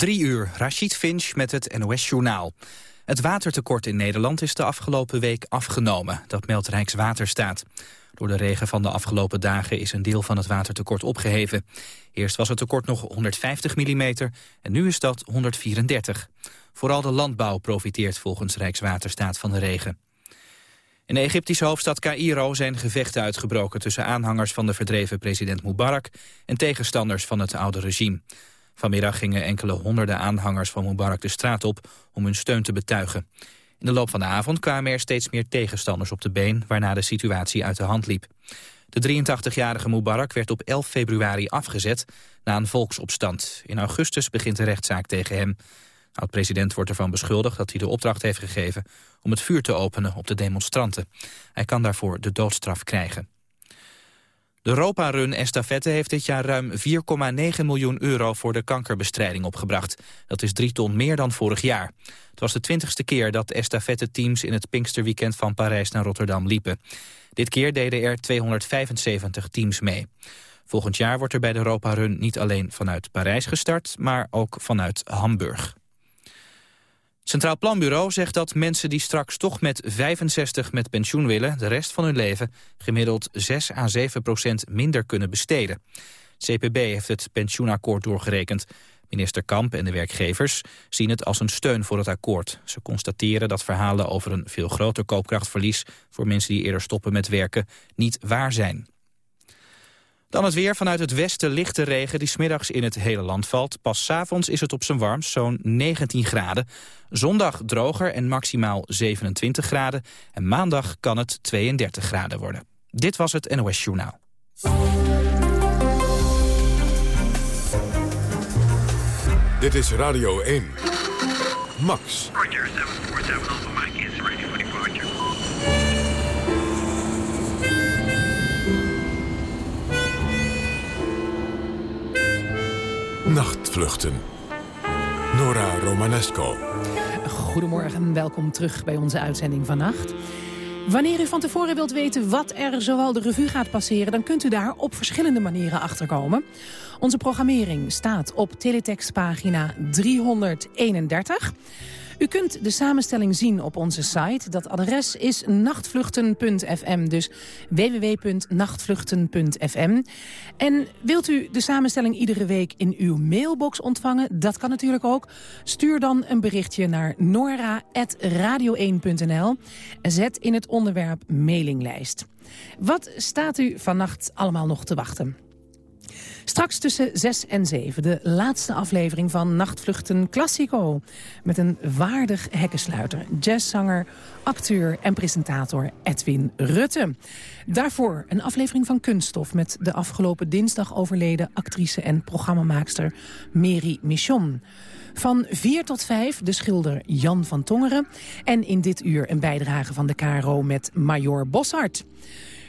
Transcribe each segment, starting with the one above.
Drie uur, Rashid Finch met het NOS-journaal. Het watertekort in Nederland is de afgelopen week afgenomen. Dat meldt Rijkswaterstaat. Door de regen van de afgelopen dagen is een deel van het watertekort opgeheven. Eerst was het tekort nog 150 mm en nu is dat 134. Vooral de landbouw profiteert volgens Rijkswaterstaat van de regen. In de Egyptische hoofdstad Cairo zijn gevechten uitgebroken... tussen aanhangers van de verdreven president Mubarak... en tegenstanders van het oude regime. Vanmiddag gingen enkele honderden aanhangers van Mubarak de straat op... om hun steun te betuigen. In de loop van de avond kwamen er steeds meer tegenstanders op de been... waarna de situatie uit de hand liep. De 83-jarige Mubarak werd op 11 februari afgezet na een volksopstand. In augustus begint de rechtszaak tegen hem. De oud-president wordt ervan beschuldigd dat hij de opdracht heeft gegeven... om het vuur te openen op de demonstranten. Hij kan daarvoor de doodstraf krijgen. De Europa-run estafette heeft dit jaar ruim 4,9 miljoen euro voor de kankerbestrijding opgebracht. Dat is drie ton meer dan vorig jaar. Het was de twintigste keer dat estafette-teams in het Pinksterweekend van Parijs naar Rotterdam liepen. Dit keer deden er 275 teams mee. Volgend jaar wordt er bij de Europa-run niet alleen vanuit Parijs gestart, maar ook vanuit Hamburg. Centraal Planbureau zegt dat mensen die straks toch met 65 met pensioen willen... de rest van hun leven gemiddeld 6 à 7 procent minder kunnen besteden. CPB heeft het pensioenakkoord doorgerekend. Minister Kamp en de werkgevers zien het als een steun voor het akkoord. Ze constateren dat verhalen over een veel groter koopkrachtverlies... voor mensen die eerder stoppen met werken niet waar zijn. Dan het weer vanuit het westen lichte regen die smiddags in het hele land valt. Pas s avonds is het op zijn warmst, zo'n 19 graden. Zondag droger en maximaal 27 graden. En maandag kan het 32 graden worden. Dit was het NOS Journaal. Dit is Radio 1. Max. Nachtvluchten. Nora Romanesco. Goedemorgen, welkom terug bij onze uitzending vannacht. Wanneer u van tevoren wilt weten wat er zoal de revue gaat passeren... dan kunt u daar op verschillende manieren achterkomen. Onze programmering staat op teletextpagina 331... U kunt de samenstelling zien op onze site. Dat adres is nachtvluchten.fm, dus www.nachtvluchten.fm. En wilt u de samenstelling iedere week in uw mailbox ontvangen? Dat kan natuurlijk ook. Stuur dan een berichtje naar nora.radio1.nl en zet in het onderwerp mailinglijst. Wat staat u vannacht allemaal nog te wachten? Straks tussen 6 en 7 de laatste aflevering van Nachtvluchten Classico. Met een waardig hekkensluiter, jazzzanger, acteur en presentator Edwin Rutte. Daarvoor een aflevering van Kunststof met de afgelopen dinsdag overleden actrice en programmamaakster Mary Michon. Van 4 tot 5 de schilder Jan van Tongeren. En in dit uur een bijdrage van de KRO met Major Boshart.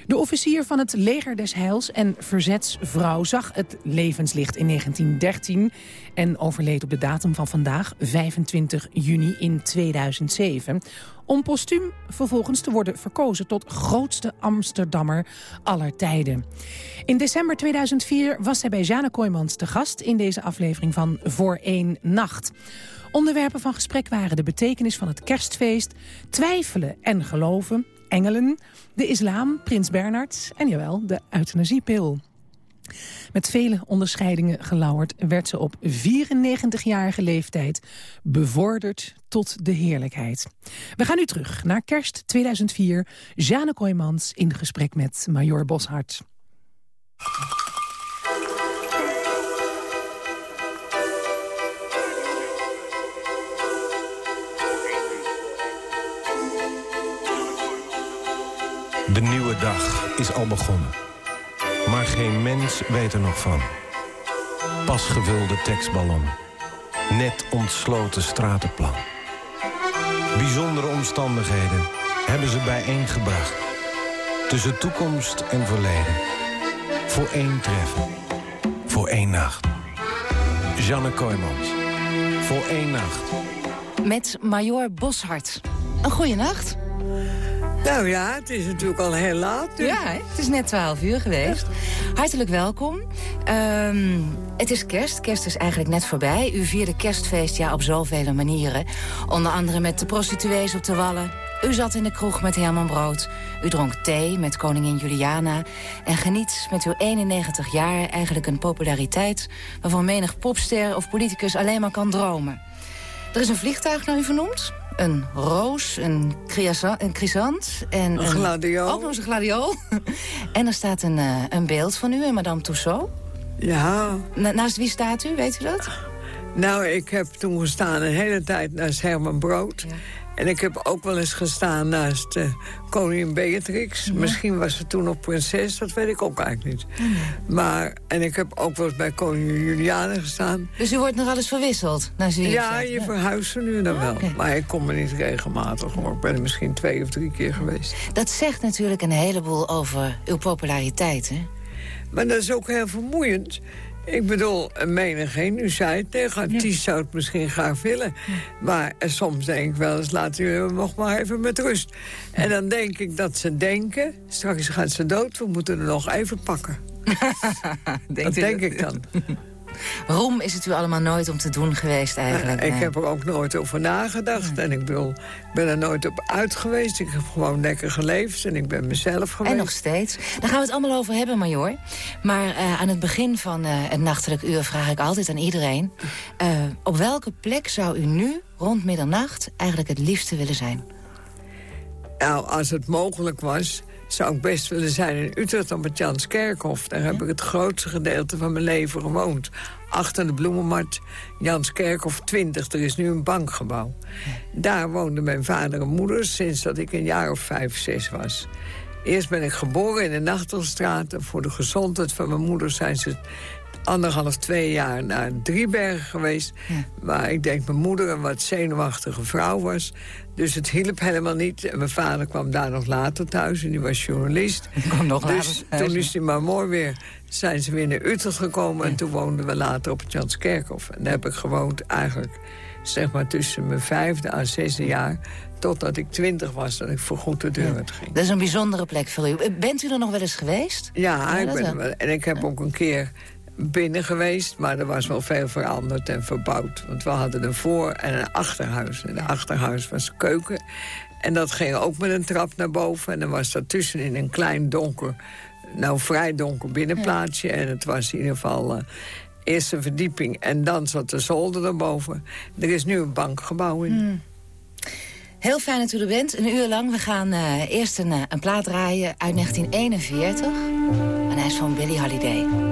De officier van het leger des Heils en verzetsvrouw zag het levenslicht in 1913... en overleed op de datum van vandaag, 25 juni in 2007 om postuum vervolgens te worden verkozen tot grootste Amsterdammer aller tijden. In december 2004 was hij bij Jana Kooijmans te gast in deze aflevering van Voor één Nacht. Onderwerpen van gesprek waren de betekenis van het kerstfeest, twijfelen en geloven, engelen, de islam, prins Bernard en jawel, de euthanasiepil. Met vele onderscheidingen gelauwerd werd ze op 94-jarige leeftijd bevorderd tot de heerlijkheid. We gaan nu terug naar kerst 2004. Jeanne Kooijmans in gesprek met Major Boshart. De nieuwe dag is al begonnen. Maar geen mens weet er nog van. Pas gevulde tekstballon. Net ontsloten stratenplan. Bijzondere omstandigheden hebben ze bijeengebracht. Tussen toekomst en verleden. Voor één treffen. Voor één nacht. Janne Kooijmans. Voor één nacht. Met Major Boshart. Een goeie nacht. Nou ja, het is natuurlijk al heel laat. Ja, het is net 12 uur geweest. Hartelijk welkom. Ehm, het is kerst. Kerst is eigenlijk net voorbij. U vierde kerstfeest ja, op zoveel manieren. Onder andere met de prostituees op de Wallen. U zat in de kroeg met Herman Brood. U dronk thee met koningin Juliana. En geniet met uw 91 jaar eigenlijk een populariteit... waarvan menig popster of politicus alleen maar kan dromen. Er is een vliegtuig naar u vernoemd een roos, een, een chrysant. En een gladiool. Ook nog een gladiool. en er staat een, uh, een beeld van u en madame Tussaud. Ja. naast wie staat u, weet u dat? Nou, ik heb toen gestaan een hele tijd naast Herman Brood. Ja. En ik heb ook wel eens gestaan naast uh, koningin Beatrix. Misschien was ze toen nog prinses, dat weet ik ook eigenlijk niet. Maar, en ik heb ook wel eens bij koningin Juliana gestaan. Dus u wordt nog alles verwisseld? Naar ja, je ja. verhuist er nu dan wel. Maar ik kom er niet regelmatig hoor. Ik ben er misschien twee of drie keer geweest. Dat zegt natuurlijk een heleboel over uw populariteit, hè? Maar dat is ook heel vermoeiend. Ik bedoel, menigeen, u zei het, negatief ja. zou het misschien graag willen. Maar soms denk ik wel eens, laten we nog maar even met rust. En dan denk ik dat ze denken, straks gaat ze dood, we moeten er nog even pakken. dat denk ik dan. Roem is het u allemaal nooit om te doen geweest eigenlijk? ik heb er ook nooit over nagedacht. En ik bedoel, ik ben er nooit op uit geweest. Ik heb gewoon lekker geleefd en ik ben mezelf geweest. En nog steeds. Daar gaan we het allemaal over hebben, Major. Maar uh, aan het begin van uh, het nachtelijk uur vraag ik altijd aan iedereen... Uh, op welke plek zou u nu, rond middernacht, eigenlijk het liefste willen zijn? Nou, als het mogelijk was, zou ik best willen zijn in Utrecht op het Janskerkhof. Daar heb ik het grootste gedeelte van mijn leven gewoond. Achter de bloemenmarkt, Janskerkhof 20. Er is nu een bankgebouw. Daar woonden mijn vader en moeder sinds dat ik een jaar of vijf, zes was. Eerst ben ik geboren in de Nachtelstraat. En voor de gezondheid van mijn moeder zijn ze anderhalf, twee jaar naar Driebergen geweest. Ja. Waar ik denk mijn moeder een wat zenuwachtige vrouw was. Dus het hielp helemaal niet. En mijn vader kwam daar nog later thuis en die was journalist. nog dus toen is hij maar mooi weer, zijn ze weer naar Utrecht gekomen... en toen woonden we later op het Janskerkhof. En daar heb ik gewoond eigenlijk zeg maar tussen mijn vijfde en zesde jaar... totdat ik twintig was, dat ik voorgoed de deur uit ging. Dat is een bijzondere plek voor u. Bent u er nog wel eens geweest? Ja, ik ben er wel. En ik heb ook een keer binnen geweest, maar er was wel veel veranderd en verbouwd. Want we hadden een voor- en een achterhuis. En de achterhuis was keuken. En dat ging ook met een trap naar boven. En dan was dat tussenin een klein donker, nou vrij donker binnenplaatsje. En het was in ieder geval uh, eerste verdieping. En dan zat de zolder erboven. Er is nu een bankgebouw in. Hmm. Heel fijn dat u er bent. Een uur lang. We gaan uh, eerst een, uh, een plaat draaien uit 1941. En hij is van Billy Holiday.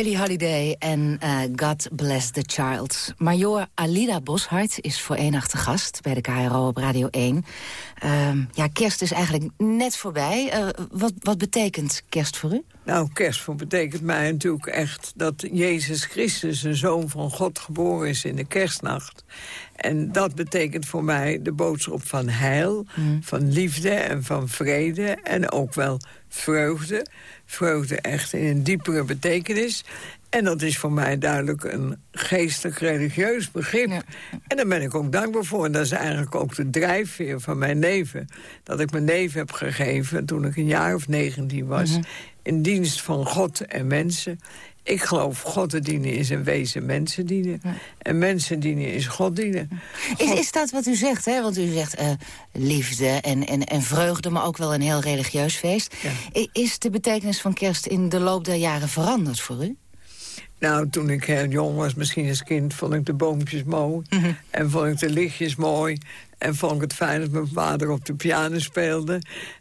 Billie Holiday en eh, God Bless the Child. Major Alida Boshart is voor één gast bij de KRO op Radio 1. Ehm, ja, kerst is eigenlijk net voorbij. Eh, wat, wat betekent kerst voor u? Nou, kerst voor betekent mij natuurlijk echt dat Jezus Christus, een zoon van God, geboren is in de kerstnacht. En dat betekent voor mij de boodschap van heil, van liefde en van vrede en ook wel vreugde. Vreugde echt in een diepere betekenis. En dat is voor mij duidelijk een geestelijk-religieus begrip. En daar ben ik ook dankbaar voor. En dat is eigenlijk ook de drijfveer van mijn leven. Dat ik mijn leven heb gegeven toen ik een jaar of 19 was... in dienst van God en mensen. Ik geloof God te dienen is een wezen mensen dienen. En mensen dienen is God dienen. Is, is dat wat u zegt, hè? Want u zegt eh, liefde en, en, en vreugde, maar ook wel een heel religieus feest. Is de betekenis van kerst in de loop der jaren veranderd voor u? Nou, toen ik heel jong was, misschien als kind, vond ik de boompjes mooi. En vond ik de lichtjes mooi. En vond ik het fijn dat mijn vader op de piano speelde.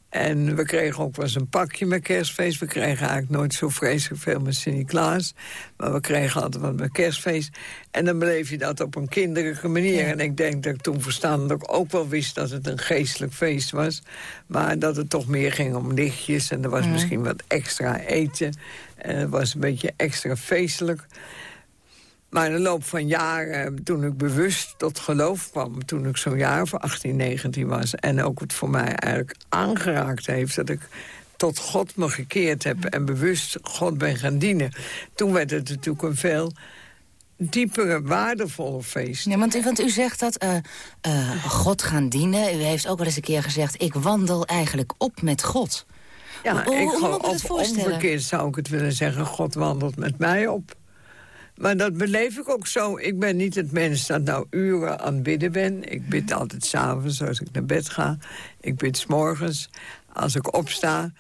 En we kregen ook wel eens een pakje met kerstfeest. We kregen eigenlijk nooit zo vreselijk veel met Sint-Niklaas. Maar we kregen altijd wat met kerstfeest. En dan beleef je dat op een kinderlijke manier. En ik denk dat ik toen verstandelijk ook wel wist dat het een geestelijk feest was. Maar dat het toch meer ging om lichtjes. En er was misschien wat extra eten. En het was een beetje extra feestelijk. Maar in de loop van jaren, toen ik bewust tot geloof kwam... toen ik zo'n jaar of 18, 19 was... en ook het voor mij eigenlijk aangeraakt heeft... dat ik tot God me gekeerd heb en bewust God ben gaan dienen... toen werd het natuurlijk een veel diepere, waardevolle feest. Ja, want, u- want u zegt dat eh, eh, God gaan dienen. U heeft ook wel eens een keer gezegd... ik wandel eigenlijk op met God. Ja, Hoe- ik hoe ik of voorstellen? omgekeerd zou ik het willen zeggen... God wandelt met mij op. Maar dat beleef ik ook zo. Ik ben niet het mens dat nou uren aan het bidden ben. Ik bid altijd s'avonds als ik naar bed ga. Ik bid s'morgens als ik opsta.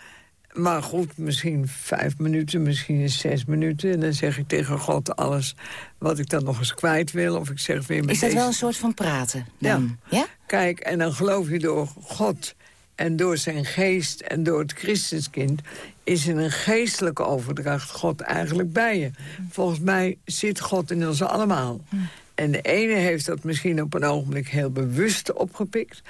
Maar goed, misschien vijf minuten, misschien zes minuten. En dan zeg ik tegen God alles wat ik dan nog eens kwijt wil. Of ik zeg weer Is dat deze wel een soort van praten? Dan? Ja? Kijk, en dan geloof je door God en door zijn geest en door het Christuskind... is in een geestelijke overdracht God eigenlijk bij je. Volgens mij zit God in ons allemaal. En de ene heeft dat misschien op een ogenblik heel bewust opgepikt.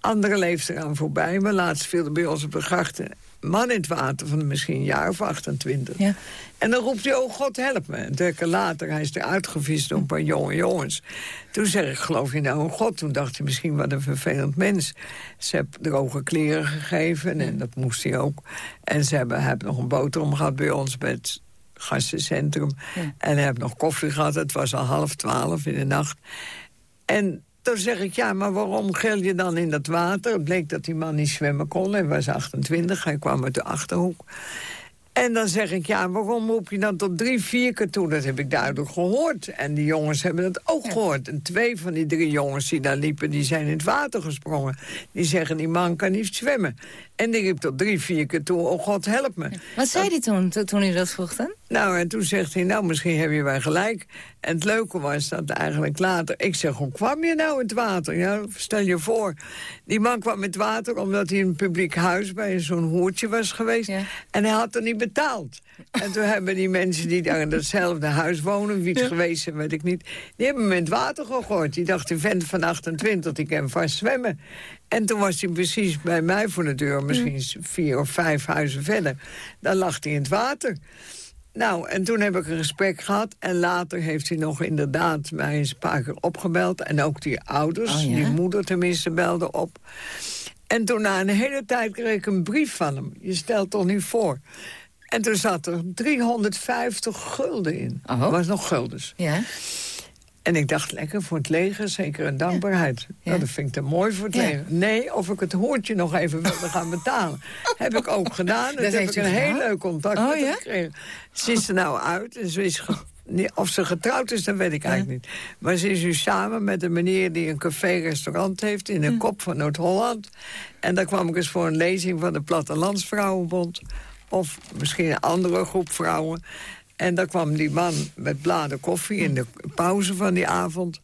Andere leeft eraan voorbij. Maar laatst viel er bij ons op grachten man in het water van misschien een jaar of 28. Ja. En dan roept hij, oh God, help me. En twee keer later, hij is eruit gevist door een paar jonge jongens. Toen zeg ik, geloof je nou in God? Toen dacht hij, misschien wat een vervelend mens. Ze hebben droge kleren gegeven en dat moest hij ook. En ze hebben, nog een boterham gehad bij ons bij het gastencentrum. En hij heeft nog koffie gehad, het was al half twaalf in de nacht. En toen zeg ik, ja, maar waarom gil je dan in dat water? Het bleek dat die man niet zwemmen kon. Hij was 28, hij kwam uit de Achterhoek. En dan zeg ik, ja, waarom roep je dan tot drie, vier keer toe? Dat heb ik duidelijk gehoord. En die jongens hebben het ook gehoord. En twee van die drie jongens die daar liepen, die zijn in het water gesprongen. Die zeggen, die man kan niet zwemmen. En die riep tot drie, vier keer toe, oh God, help me. Wat zei hij toen, to- toen u dat vroeg dan? Nou, en toen zegt hij, nou, misschien heb je wel gelijk. En het leuke was dat eigenlijk later... Ik zeg, hoe kwam je nou in het water? Ja, stel je voor. Die man kwam in het water omdat hij in een publiek huis... bij zo'n hoertje was geweest. Ja. En hij had er niet betaald. En toen hebben die mensen die daar in datzelfde huis wonen... wie het geweest zijn, weet ik niet... die hebben hem in het water gegooid. Die dacht, die vent van 28, die kan vast zwemmen. En toen was hij precies bij mij voor de deur... misschien vier of vijf huizen verder. Dan lag hij in het water. Nou, en toen heb ik een gesprek gehad. En later heeft hij nog inderdaad mij eens een paar keer opgebeld. En ook die ouders, Oh, ja? die moeder tenminste, belde op. En toen na een hele tijd kreeg ik een brief van hem. Je stelt toch niet voor. En toen zat er 350 gulden in. Oh. Dat was nog guldens. Ja? En ik dacht, lekker voor het leger, zeker een dankbaarheid. Nou, dat vind ik te mooi voor het Ja. leger. Nee, of ik het hoortje nog even wilde gaan betalen. heb ik ook gedaan. Dat, heb heeft ik een heel leuk contact Oh, met ja? gekregen. Ze is er nou uit. En ze is of ze getrouwd is, dat weet ik eigenlijk niet. Maar ze is nu samen met een meneer die een café-restaurant heeft... in een kop van Noord-Holland. En daar kwam ik eens voor een lezing van de Plattelandsvrouwenbond. Of misschien een andere groep vrouwen. En daar kwam die man met bladen koffie in de pauze van die avond.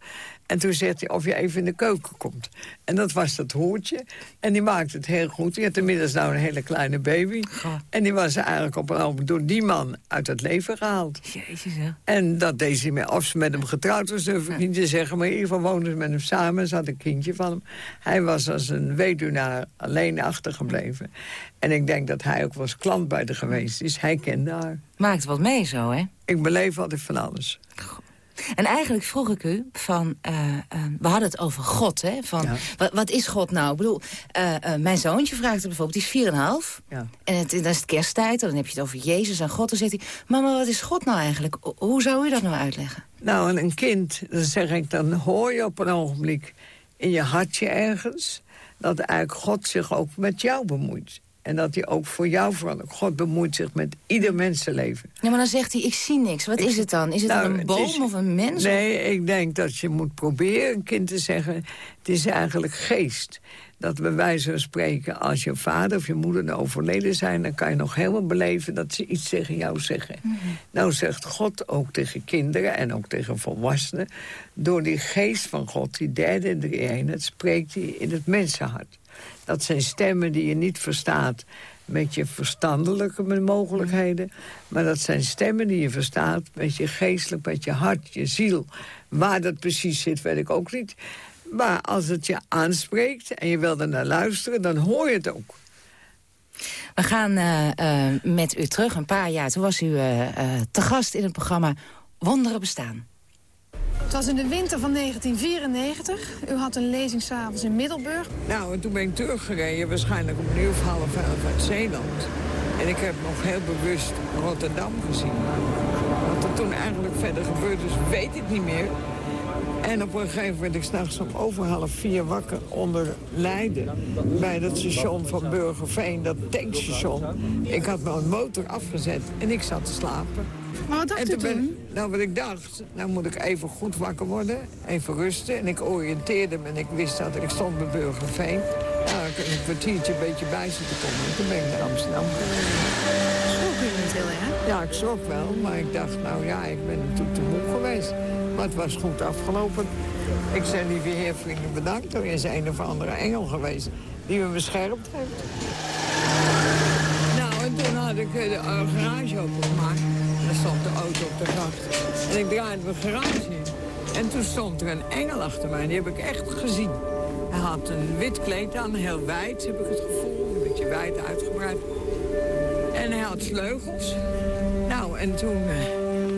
En toen zegt hij of je even in de keuken komt. En dat was dat hoertje. En die maakte het heel goed. Die had inmiddels nou een hele kleine baby. En die was eigenlijk op een ogenblik door die man uit het leven gehaald. Jezus, hè. En dat deed ze met, of ze met hem getrouwd was, durf ik niet te zeggen. Maar in ieder geval woonden ze met hem samen. Ze had een kindje van hem. Hij was als een weduwnaar alleen achtergebleven. En ik denk dat hij ook was klant bij de geweest is. Hij kende haar. Maakt wat mee zo, hè? Ik beleef altijd van alles. En eigenlijk vroeg ik u van... eh, eh, we hadden het over God, hè? Van, Ja. wat, wat is God nou? Ik bedoel, eh, mijn zoontje vraagt het bijvoorbeeld, die is 4,5. Ja. En het, dan is het kersttijd, dan heb je het over Jezus en God. Dan zegt hij, mama, wat is God nou eigenlijk? Ho- Hoe zou u dat nou uitleggen? Nou, en een kind, dan zeg ik, dan hoor je op een ogenblik in je hartje ergens... dat eigenlijk God zich ook met jou bemoeit. En dat hij ook voor jou verantwoordelijk. God bemoeit zich met ieder mensenleven. Ja, maar dan zegt hij, ik zie niks. Wat is het dan? Is het Nou, dan een boom is- of een mens? Nee, ik denk dat je moet proberen een kind te zeggen... het is eigenlijk geest. Dat bij wijze van spreken, als je vader of je moeder nou overleden zijn... dan kan je nog helemaal beleven dat ze iets tegen jou zeggen. Nou zegt God ook tegen kinderen en ook tegen volwassenen... door die geest van God, die derde en drie eenheid... spreekt hij in het mensenhart. Dat zijn stemmen die je niet verstaat met je verstandelijke mogelijkheden... maar dat zijn stemmen die je verstaat met je geestelijk, met je hart, je ziel. Waar dat precies zit, weet ik ook niet. Maar als het je aanspreekt en je wil er naar luisteren, dan hoor je het ook. We gaan eh, eh, met u terug een paar jaar. Toen was u eh, eh, te gast in het programma Wonderen Bestaan. Het was in de winter van 1994. U had een lezing s'avonds in Middelburg. Nou, en toen ben ik teruggereden, waarschijnlijk om een uur of half elf uit Zeeland. En ik heb nog heel bewust Rotterdam gezien. Wat er toen eigenlijk verder gebeurd is, weet ik niet meer. En op een gegeven moment werd ik s'nachts om over half vier wakker onder Leiden. Bij dat station van Burgerveen, dat tankstation. Ik had mijn motor afgezet en ik zat te slapen. Maar wat dacht En u toen ben, nou, wat ik dacht, nou moet ik even goed wakker worden, even rusten. En ik oriënteerde me en ik wist dat ik stond bij Burgerveen. Nou, ik een kwartiertje een beetje bij zitten komen. En toen ben ik naar Amsterdam gegaan. Schrok u niet heel erg? Ja, ik schrok wel, maar ik dacht, nou ja, ik ben natuurlijk te moe geweest. Het was goed afgelopen. Ik zei, lieve heer, vrienden, bedankt. Er is een of andere engel geweest die me beschermd heeft. Nou, en toen had ik eh, de garage opengemaakt. En daar stond de auto op de gracht. En ik draaide mijn garage in. En toen stond er een engel achter mij. Die heb ik echt gezien. Hij had een wit kleed aan, heel wijd, heb ik het gevoel. Een beetje wijd uitgebreid. En hij had sleutels. Nou, en toen eh,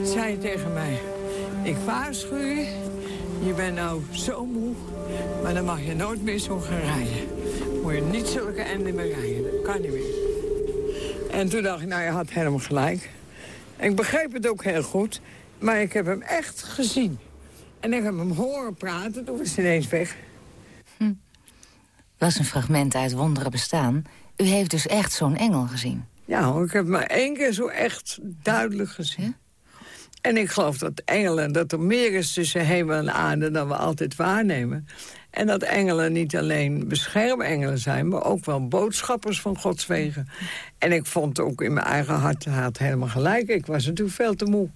zei hij tegen mij... Ik waarschuw je, je bent nou zo moe... maar dan mag je nooit meer zo gaan rijden. Moet je niet zulke enden meer rijden. Dat kan niet meer. En toen dacht ik, nou, je had helemaal gelijk. Ik begreep het ook heel goed, maar ik heb hem echt gezien. En ik heb hem horen praten, toen was hij ineens weg. Dat is een fragment uit Wonderen Bestaan. U heeft dus echt zo'n engel gezien. Ja, ik heb maar één keer zo echt duidelijk gezien. En ik geloof dat engelen, dat er meer is tussen hemel en aarde dan we altijd waarnemen. En dat engelen niet alleen beschermengelen zijn, maar ook wel boodschappers van Gods wegen. En ik vond ook in mijn eigen hart, had helemaal gelijk. Ik was natuurlijk veel te moe.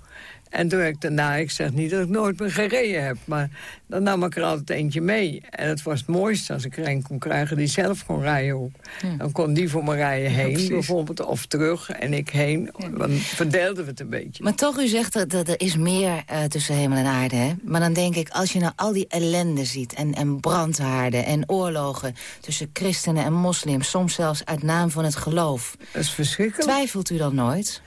En toen heb ik daarna, ik zeg niet dat ik nooit meer gereden heb... maar dan nam ik er altijd eentje mee. En het was het mooiste als ik er een kon krijgen die zelf kon rijden ook. Dan kon die voor me rijden heen bijvoorbeeld, of terug. En ik heen, dan verdeelden we het een beetje. Maar toch, u zegt dat, dat er is meer eh, tussen hemel en aarde. Hè? Maar dan denk ik, als je nou al die ellende ziet... en, en brandhaarden en oorlogen tussen christenen en moslims... soms zelfs uit naam van het geloof. Dat is verschrikkelijk. Twijfelt u dan nooit?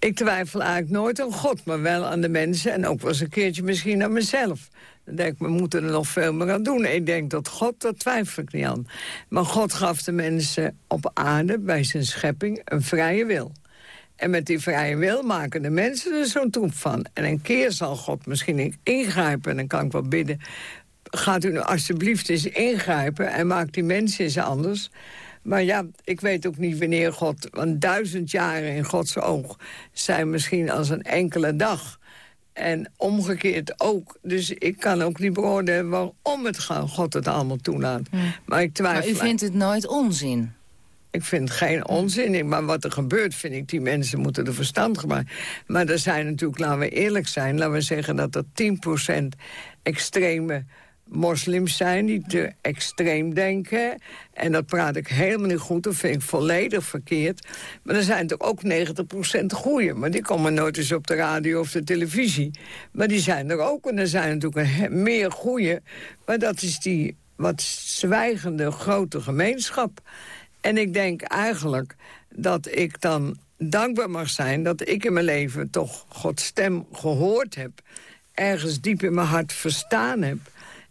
Ik twijfel eigenlijk nooit aan God, maar wel aan de mensen... en ook wel eens een keertje misschien aan mezelf. Dan denk ik, we moeten er nog veel meer aan doen. Ik denk dat God, daar twijfel ik niet aan. Maar God gaf de mensen op aarde, bij zijn schepping, een vrije wil. En met die vrije wil maken de mensen er zo'n troep van. En een keer zal God misschien ingrijpen. En dan kan ik wel bidden... gaat u nu alsjeblieft eens ingrijpen... en maakt die mensen eens anders... Maar ja, ik weet ook niet wanneer God... want duizend jaren in Gods oog zijn misschien als een enkele dag. En omgekeerd ook. Dus ik kan ook niet beoordelen waarom het God het allemaal toelaat. Maar ik twijfel... Maar u vindt het nooit onzin? Ik vind het geen onzin. Maar wat er gebeurt, vind ik, die mensen moeten er verstand gebruiken. Maar er zijn natuurlijk, laten we eerlijk zijn... laten we zeggen dat er 10% extreme moslims zijn die te extreem denken. En dat praat ik helemaal niet goed, dat vind ik volledig verkeerd. Maar er zijn toch ook 90% goeie. Maar die komen nooit eens op de radio of de televisie. Maar die zijn er ook. En er zijn natuurlijk meer goeie. Maar dat is die wat zwijgende grote gemeenschap. En ik denk eigenlijk dat ik dan dankbaar mag zijn... dat ik in mijn leven toch Gods stem gehoord heb. Ergens diep in mijn hart verstaan heb.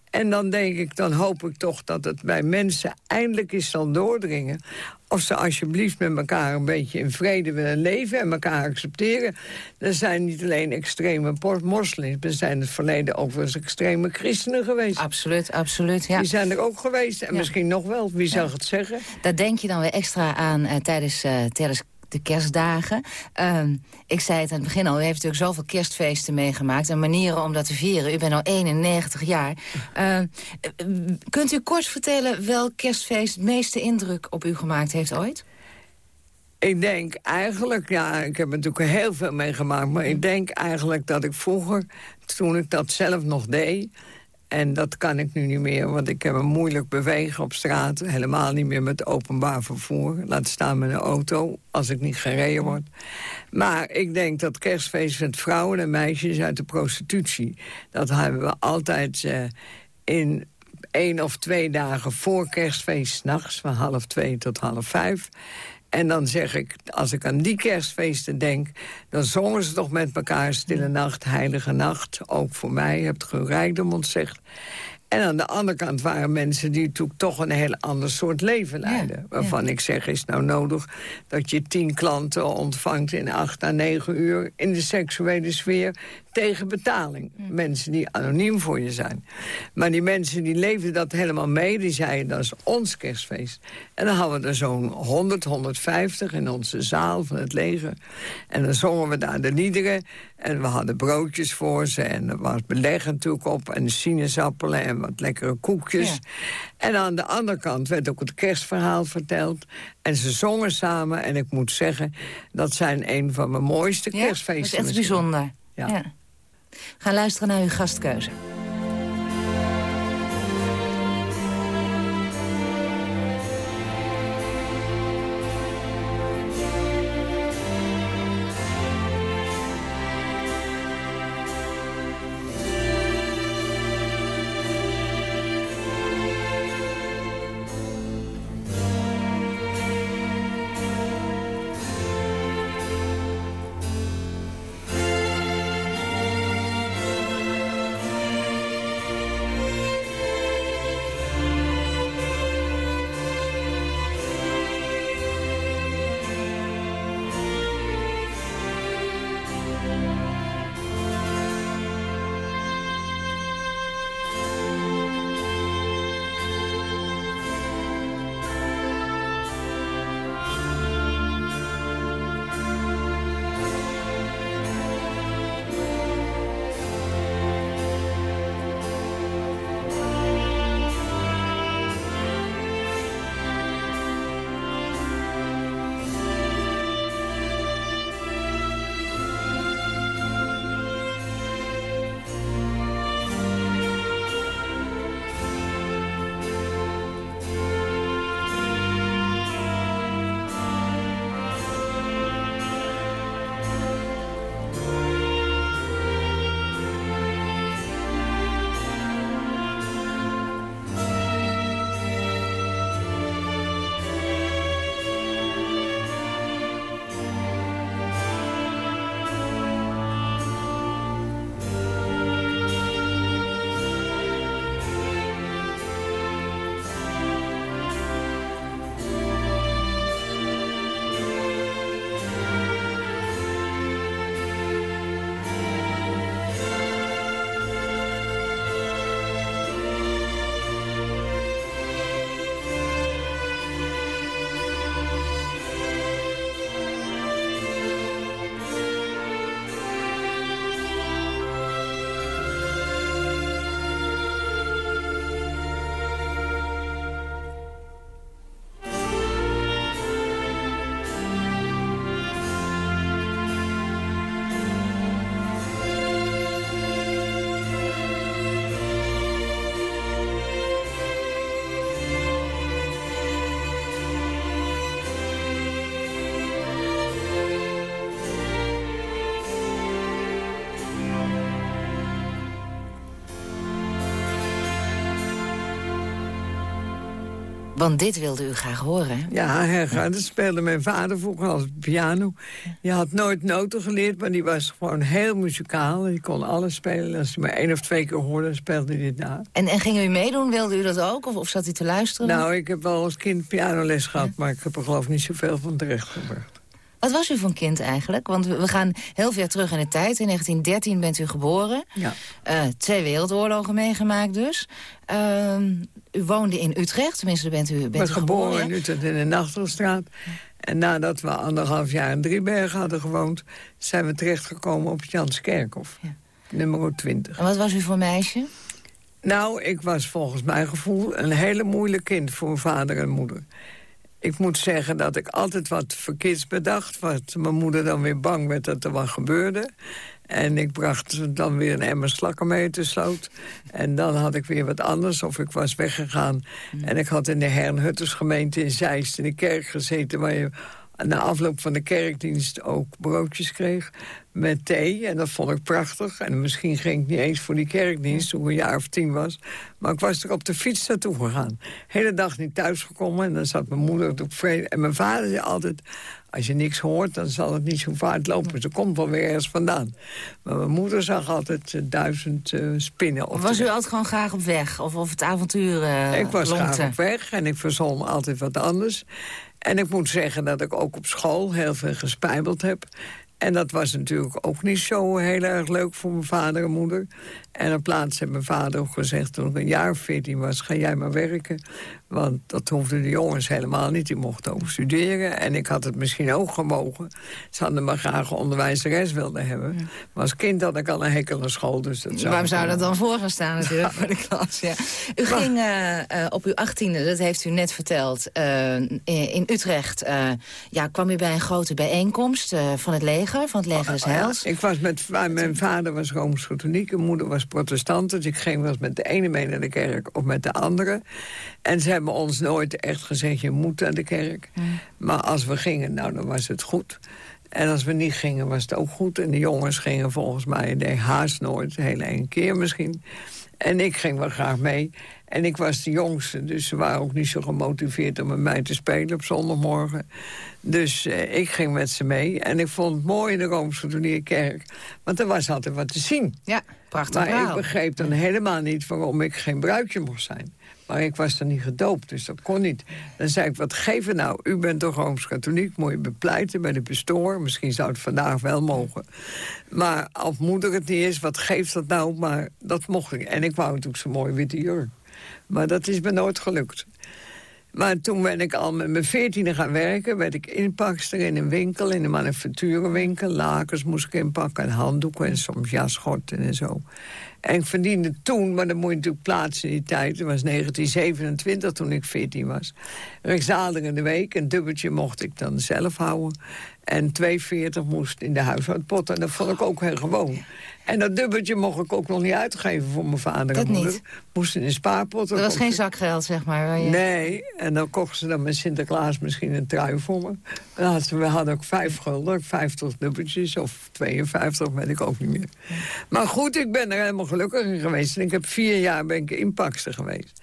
En dan denk ik, dan hoop ik toch dat het bij mensen eindelijk eens zal doordringen. Of ze alsjeblieft met elkaar een beetje in vrede willen leven... en elkaar accepteren. Er zijn niet alleen extreme moslims... er zijn in het verleden ook wel eens extreme christenen geweest. Absoluut, absoluut, ja. Die zijn er ook geweest en misschien nog wel. Wie zou het zeggen? Daar denk je dan weer extra aan uh, tijdens, uh, tijdens de kerstdagen. Uh, ik zei het aan het begin al, u heeft natuurlijk zoveel kerstfeesten meegemaakt... en manieren om dat te vieren. U bent al 91 jaar. Uh, kunt u kort vertellen welk kerstfeest het meeste indruk op u gemaakt heeft ooit? Ik denk eigenlijk, ja, ik heb natuurlijk heel veel meegemaakt... maar ik denk eigenlijk dat ik vroeger, toen ik dat zelf nog deed... En dat kan ik nu niet meer, want ik heb een moeilijk bewegen op straat. Helemaal niet meer met openbaar vervoer. Laat staan met een auto, als ik niet gereden word. Maar ik denk dat kerstfeest met vrouwen en meisjes uit de prostitutie... dat hebben we altijd uh, in één of twee dagen voor kerstfeest... s'nachts van half twee tot half vijf... En dan zeg ik, als ik aan die kerstfeesten denk... dan zongen ze toch met elkaar Stille Nacht, Heilige Nacht. Ook voor mij, hebt ge rijkdom ontzegd. En aan de andere kant waren mensen die natuurlijk toch een heel ander soort leven leiden. waarvan ik zeg, is nou nodig dat je tien klanten ontvangt in acht à negen uur... in de seksuele sfeer tegen betaling. Mensen die anoniem voor je zijn. Maar die mensen die leefden dat helemaal mee. Die zeiden, dat is ons kerstfeest. En dan hadden we er zo'n 100, 150 in onze zaal van het leger. En dan zongen we daar de liederen. En we hadden broodjes voor ze. En er was beleg natuurlijk op. En sinaasappelen en wat lekkere koekjes. En aan de andere kant werd ook het kerstverhaal verteld. En ze zongen samen. En ik moet zeggen, dat zijn een van mijn mooiste kerstfeesten. dat is echt bijzonder. ja. ja. Ga luisteren naar uw gastkeuze. Want dit wilde u graag horen. Ja, Herga, dat speelde mijn vader vroeger als piano. Je had nooit noten geleerd, maar die was gewoon heel muzikaal. Die kon alles spelen. Als hij maar één of twee keer hoorde, speelde hij dit na. En, en ging u meedoen? Wilde u dat ook? Of, of zat u te luisteren? Nou, ik heb wel als kind pianoles gehad, maar ik heb er geloof ik niet zoveel van terechtgebracht. Wat was u voor een kind eigenlijk? Want we gaan heel ver terug in de tijd. In 1913 bent u geboren. Ja. Eh, twee wereldoorlogen meegemaakt dus. Ehm, u woonde in Utrecht, tenminste bent u, bent Ik was u geboren in ja? Utrecht in de Nachtelstraat. En nadat we anderhalf jaar in Driebergen hadden gewoond... zijn we terechtgekomen op Janskerkhof. Ja. Nummer 20. En wat was u voor meisje? Nou, ik was volgens mijn gevoel een hele moeilijk kind voor vader en moeder. Ik moet zeggen dat ik altijd wat verkeerds bedacht. Wat mijn moeder dan weer bang werd dat er wat gebeurde. En ik bracht dan weer een emmer slakken mee te sloot. En dan had ik weer wat anders. Of ik was weggegaan. En ik had in de Hernhuttersgemeente in Zeist in de kerk gezeten... waar je na afloop van de kerkdienst ook broodjes kreeg met thee. En dat vond ik prachtig. En misschien ging ik niet eens voor die kerkdienst toen ik een jaar of tien was. Maar ik was er op de fiets naartoe gegaan. hele dag niet thuisgekomen. En dan zat mijn moeder op vrede. En mijn vader zei altijd... als je niks hoort, dan zal het niet zo vaart lopen. Ze komt wel weer ergens vandaan. Maar mijn moeder zag altijd eh, duizend eh, spinnen. op was u altijd gewoon graag op weg? Of, of het avontuur eh Ik was graag op weg en ik verzon altijd wat anders. En ik moet zeggen dat ik ook op school heel veel gespijbeld heb. En dat was natuurlijk ook niet zo heel erg leuk voor mijn vader en moeder. En op plaats heeft mijn vader ook gezegd... toen ik een jaar of veertien was, ga jij maar werken. Want dat hoefden de jongens helemaal niet. Die mochten ook studeren. En ik had het misschien ook gemogen. Ze hadden me graag onderwijzeres wilden hebben. Maar als kind had ik al een hekel aan school. Dus dat zou Waarom zou dat wel- dan voor gaan staan natuurlijk voor de klas? Ja. U ging eh, eh, op uw achttiende, dat heeft u net verteld, eh, in, Utrecht... eh, ja, kwam u bij een grote bijeenkomst eh, van het leger, van het leger des Heils. Ik was met, mijn vader was Rooms-Katholiek, mijn moeder was protestant. Dus ik ging wel eens met de ene mee naar de kerk of met de andere. En ze hebben ons nooit echt gezegd, je moet naar de kerk. Maar als we gingen, nou, dan was het goed. En als we niet gingen, was het ook goed. En de jongens gingen volgens mij, nee, haast nooit, hele één keer misschien. En ik ging wel graag mee. En ik was de jongste, dus ze waren ook niet zo gemotiveerd om met mij te spelen op zondagmorgen. Dus eh, ik ging met ze mee. En ik vond het mooi in de Rooms-Katholieke kerk. Want er was altijd wat te zien. Ja, prachtig Maar ik begreep dan helemaal niet waarom ik geen bruidje mocht zijn. Maar ik was dan niet gedoopt, dus dat kon niet. Dan zei ik, wat geven nou? U bent toch Rooms-Katholiek, moet je bepleiten bij de pastoor. Misschien zou het vandaag wel mogen. Maar als moeder het niet is, wat geeft dat nou? Maar dat mocht ik. En ik wou natuurlijk zo'n mooi witte jurk. Maar dat is me nooit gelukt. Maar toen ben ik al met mijn veertiende gaan werken. Werd ik inpakster in een winkel, in een manufacturenwinkel. Lakens moest ik inpakken en handdoeken en soms jasgorten en zo. En ik verdiende toen, maar dan moet je natuurlijk plaatsen in die tijd. Dat was 1927 toen ik 14 was. Rechtsdaler in de week. Een dubbeltje mocht ik dan zelf houden. En 2,40 moest in de huishoudpot. En dat vond ik ook heel gewoon. En dat dubbeltje mocht ik ook nog niet uitgeven voor mijn vader Dat en moeder. niet? Moest in een spaarpot. Dat was geen zakgeld, zeg maar. je- Nee, en dan kochten ze dan met Sinterklaas misschien een trui voor me. Ze- we hadden ook vijf gulden, 50 dubbeltjes of 52, weet ik ook niet meer. Maar goed, ik ben er helemaal gelukkig in geweest. En ik heb vier jaar ben ik inpakster geweest.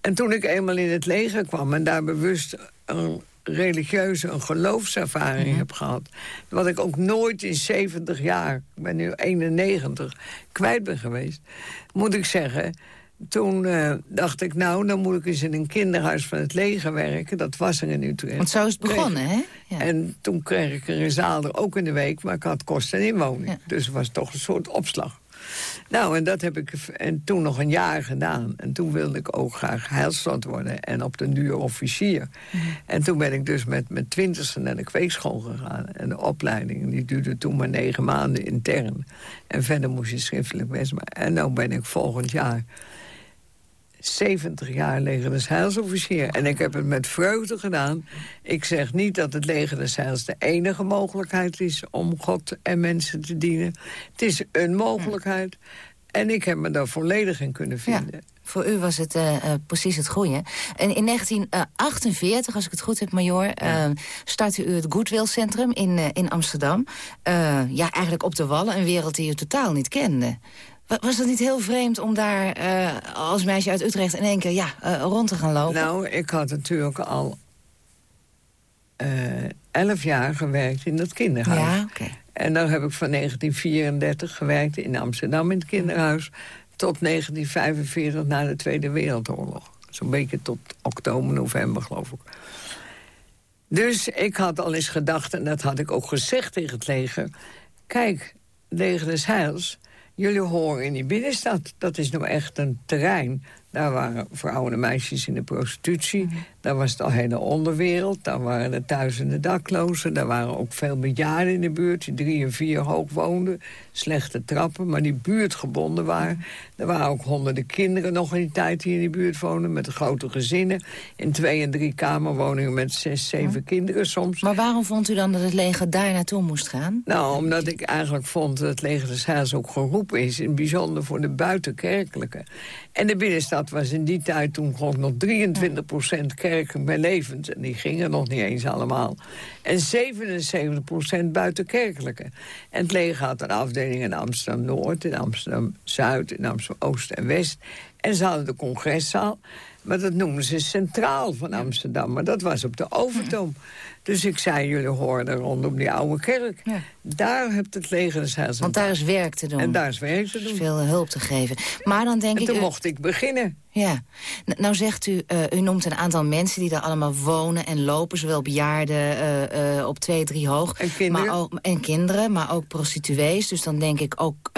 En toen ik eenmaal in het leger kwam en daar bewust een religieuze, een geloofservaring heb gehad... wat ik ook nooit in 70 jaar, ik ben nu 91, kwijt ben geweest... moet ik zeggen, toen eh, dacht ik, nou, dan moet ik eens in een kinderhuis van het leger werken. Dat was er in Utrecht. Want zo is het begonnen, hè? Ja. En toen kreeg ik een zaalder ook in de week, maar ik had kosten en inwoning. Ja. Dus het was toch een soort opslag. Nou, en dat heb ik en toen nog een jaar gedaan. En toen wilde ik ook graag heilstand worden en op den duur officier. Mhm. En toen ben ik dus met mijn twintigste naar de kweekschool gegaan. En de opleiding, die duurde toen maar negen maanden intern. En verder moest je schriftelijk best maar. En nu ben ik volgend jaar 70 jaar leger des Heilsofficier. En ik heb het met vreugde gedaan. Ik zeg niet dat het leger des Heils de enige mogelijkheid is... om God en mensen te dienen. Het is een mogelijkheid. En ik heb me daar volledig in kunnen Ja, vinden. voor u was het eh, eh, precies het goede. En in 1948, als ik het goed heb, major... eh, startte u het Goodwill Centrum in, eh, in Amsterdam. Eh, ja, eigenlijk op de Wallen, een wereld die u totaal niet kende. Wa- Was dat niet heel vreemd om daar eh, als meisje uit Utrecht in één keer ja, eh, rond te gaan lopen? Nou, ik had natuurlijk al eh, elf jaar gewerkt in dat kinderhuis. ja. En dan heb ik van 1934 gewerkt in Amsterdam in het kinderhuis... tot 1945 na de Tweede Wereldoorlog. Zo'n beetje tot oktober, november, geloof ik. Dus ik had al eens gedacht, en dat had ik ook gezegd tegen het leger... kijk, leger des Heils, jullie horen in die binnenstad. Dat is nou echt een terrein. Daar waren vrouwen en meisjes in de prostitutie. Daar was de hele onderwereld. Daar waren de duizenden daklozen. Daar waren ook veel bejaarden in de buurt... die drie en vier hoog woonden. Slechte trappen, maar die buurtgebonden waren. Er waren ook honderden kinderen nog in die tijd die in die buurt woonden... met grote gezinnen. In twee- en drie kamerwoningen met zes, zeven kinderen soms. Maar waarom vond u dan dat het leger daar naartoe moest gaan? Nou, omdat ik eigenlijk vond dat het leger des Heils ook geroepen is... in het bijzonder voor de buitenkerkelijke. En de binnenstad was in die tijd toen gewoon nog 23% kerken bij levend. En die gingen nog niet eens allemaal. En 77% buitenkerkelijke. En het leger had een afdeling in Amsterdam-Noord... in Amsterdam-Zuid, in Amsterdam-Oost en West. En ze hadden de congreszaal. Maar dat noemden ze centraal van Amsterdam. Maar dat was op de Overtoom. Dus ik zei, jullie horen er rondom die oude kerk. Ja. Daar hebt het leger Want daar is werk te doen. En daar is werk te Er doen. veel hulp te geven. Maar dan denk En ik... toen u- mocht ik beginnen. Ja. Nou zegt u, eh, u noemt een aantal mensen die daar allemaal wonen en lopen. Zowel bejaarden eh, eh, op twee, drie hoog. En kinderen. Maar ook, en kinderen, maar ook prostituees. Dus dan denk ik ook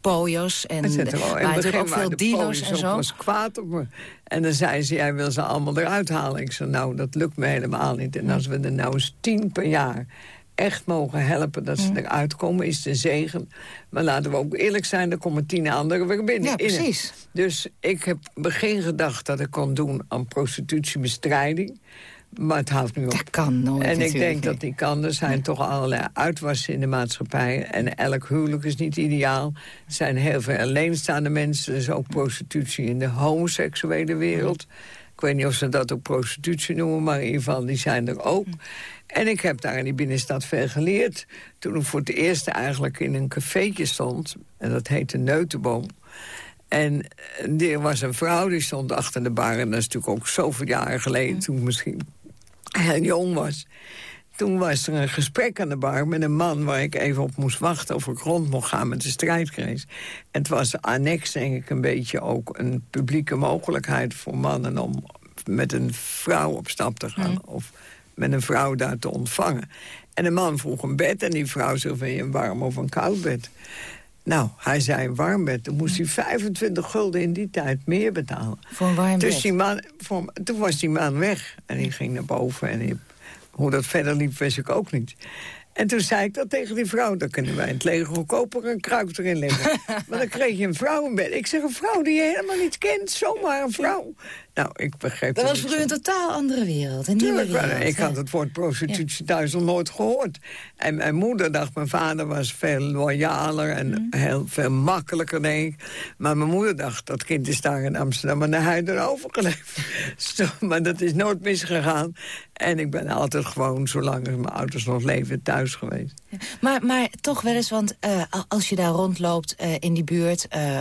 pooiers. En, En er maar natuurlijk begin ook veel de dealers en zo. was kwaad op me. En dan zei ze, jij wil ze allemaal eruit halen. Ik zei, nou, dat lukt me helemaal niet. En als we er nou eens tien per jaar echt mogen helpen dat ze eruit komen, is de zegen. Maar laten we ook eerlijk zijn, er komen tien anderen weer binnen. Ja, precies. Dus ik heb begin gedacht dat ik kon doen aan prostitutiebestrijding. Maar het houdt nu op. Dat kan nooit En ik denk dat die kan. Er zijn toch allerlei uitwassen in de maatschappij. En elk huwelijk is niet ideaal. Er zijn heel veel alleenstaande mensen. Er is ook prostitutie in de homoseksuele wereld. Weet niet of ze dat ook prostitutie noemen, maar in ieder geval, die zijn er ook. En ik heb daar in die binnenstad veel geleerd. Toen ik voor het eerst eigenlijk in een cafeetje stond. En dat heette Neutenboom. En er was een vrouw die stond achter de bar. En dat is natuurlijk ook zoveel jaren geleden. Toen ik misschien heel jong was. Toen was er een gesprek aan de bar met een man... waar ik even op moest wachten of ik rond mocht gaan met de strijdkrees. En het was annex, denk ik, een beetje ook een publieke mogelijkheid... voor mannen om met een vrouw op stap te gaan. Of met een vrouw daar te ontvangen. En de man vroeg een bed en die vrouw zei... wil je een warm of een koud bed? Nou, hij zei een warm bed. Dan moest hij 25 gulden in die tijd meer betalen. Voor een warm Dus bed. die man, voor, toen was die man weg. En die ging naar boven. En die- hoe dat verder liep, wist ik ook niet. En toen zei ik dat tegen die vrouw. Dan kunnen wij in het leger goedkoper een kruik erin leggen. maar dan kreeg je een vrouw in bed. Ik zeg, een vrouw die je helemaal niet kent. Zomaar een vrouw. Nou, ik begreep Dat was voor u een totaal andere wereld. Een nieuwe Tuurlijk, wereld. ik had het woord prostitutie thuis nog nooit gehoord. En mijn moeder dacht, mijn vader was veel loyaler en Mhm. heel veel makkelijker, denk ik. Maar mijn moeder dacht, dat kind is daar in Amsterdam en hij erover geleefd. Maar dat is nooit misgegaan. En ik ben altijd gewoon, zolang mijn ouders nog leven, thuis geweest. Maar, maar toch wel eens, want eh, als je daar rondloopt eh, in die buurt... eh,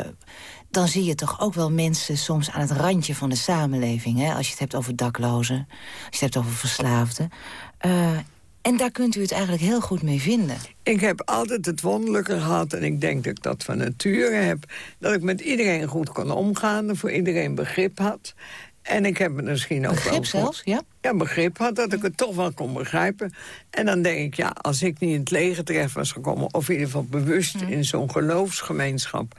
dan zie je toch ook wel mensen soms aan het randje van de samenleving. Hè? Als je het hebt over daklozen, als je het hebt over verslaafden. Eh, en daar kunt u het eigenlijk heel goed mee vinden. Ik heb altijd het wonderlijke gehad, en ik denk dat ik dat van nature heb... dat ik met iedereen goed kon omgaan, en voor iedereen begrip had. En ik heb het misschien ook wel... Begrip voor- zelfs, ja? ja, begrip had, dat ik het toch wel kon begrijpen. En dan denk ik, ja, als ik niet in het leger terecht was gekomen... of in ieder geval bewust in zo'n geloofsgemeenschap...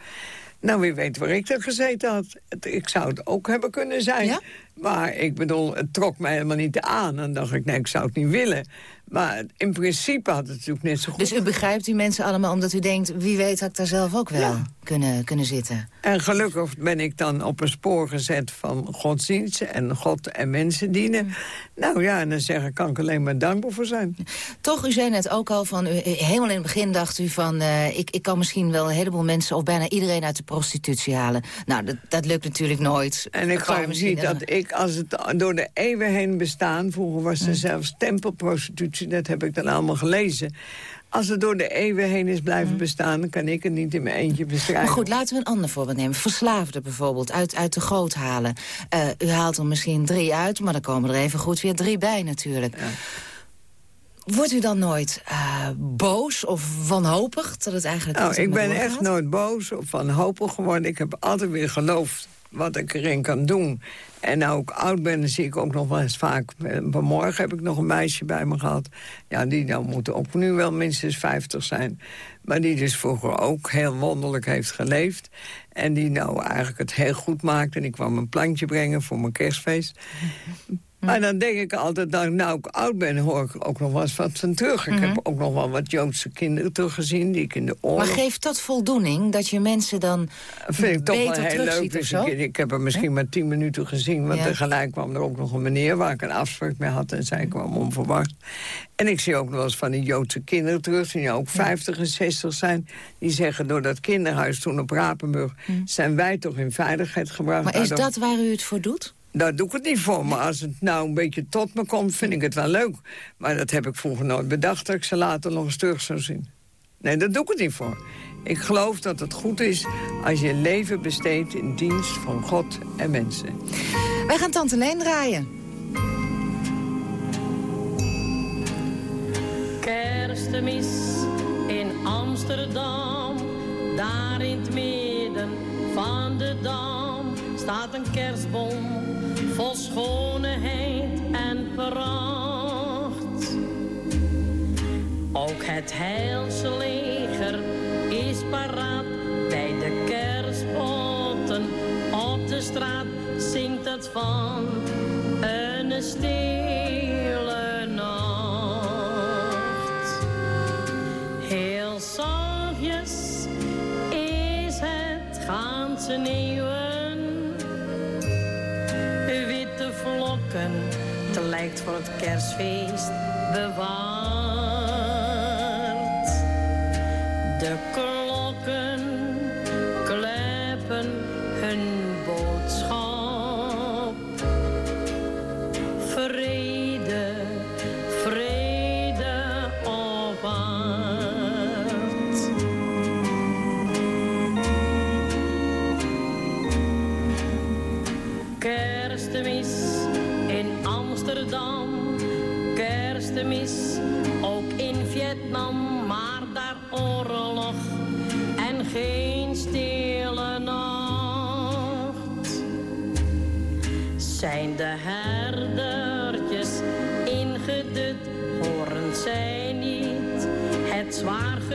nou, wie weet waar ik er gezeten had. Het- Ik zou het ook hebben kunnen zijn. Ja? Maar ik bedoel, het trok mij helemaal niet aan. En dacht ik, nee, ik zou het niet willen. Maar in principe had het natuurlijk net zo goed. Dus u begrijpt die mensen allemaal omdat u denkt... wie weet had ik daar zelf ook wel Ja. kunnen, kunnen zitten. En gelukkig ben ik dan op een spoor gezet van godsdienst en God en mensen dienen. Nou ja, en dan zeg ik, kan ik alleen maar dankbaar voor zijn. Toch, u zei net ook al van... U, helemaal in het begin dacht u van... eh, ik, ik kan misschien wel een heleboel mensen... of bijna iedereen uit de prostitutie halen. Nou, dat, dat lukt natuurlijk nooit. En ik geloof niet dat ik, als het door de eeuwen heen bestaan... vroeger was er zelfs tempelprostitutie, dat heb ik dan allemaal gelezen. Als het door de eeuwen heen is blijven bestaan... dan kan ik het niet in mijn eentje bestrijden. Maar goed, laten we een ander voorbeeld nemen. Verslaafden bijvoorbeeld, uit, uit de goot halen. Eh, u haalt er misschien drie uit, maar dan komen er even goed weer drie bij natuurlijk. Wordt u dan nooit eh, boos of wanhopig dat het eigenlijk Nou, altijd ik ben echt nooit boos of wanhopig geworden. Ik heb altijd weer geloofd wat ik erin kan doen. En nou ik oud ben, zie ik ook nog wel eens vaak... eh, Vanmorgen heb ik nog een meisje bij me gehad. Ja, die nou moet ook nu wel minstens 50 zijn. Maar die dus vroeger ook heel wonderlijk heeft geleefd. En die nou eigenlijk het heel goed maakt. En ik kwam een plantje brengen voor mijn kerstfeest. Maar dan denk ik altijd, dat nou ik oud ben, hoor ik ook nog wel eens wat van terug. Ik heb ook nog wel wat Joodse kinderen teruggezien die ik in de oorlog... Maar geeft dat voldoening dat je mensen dan vind ik toch wel beter heel leuk. Dus zo? ik, ik heb er misschien maar tien minuten gezien. Want Ja. tegelijk kwam er ook nog een meneer waar ik een afspraak mee had. En zij kwam onverwacht. En ik zie ook nog wel eens van die Joodse kinderen terug... die nou ook 50 en 60 zijn. Die zeggen door dat kinderhuis toen op Rapenburg... zijn wij toch in veiligheid gebracht. Maar Nou, is dan- dat waar u het voor doet? Daar doe ik het niet voor. Maar als het nou een beetje tot me komt, vind ik het wel leuk. Maar dat heb ik vroeger nooit bedacht... dat ik ze later nog eens terug zou zien. Nee, daar doe ik het niet voor. Ik geloof dat het goed is als je leven besteedt in dienst van God en mensen. Wij gaan Tante Leen draaien. Kerstmis in Amsterdam, daar in het midden van de dam staat een kerstboom vol schoonheid en pracht. Ook het Heilse leger is paraat bij de kerstboten op de straat zingt het van een stille lijkt voor het kerstfeest bewaard.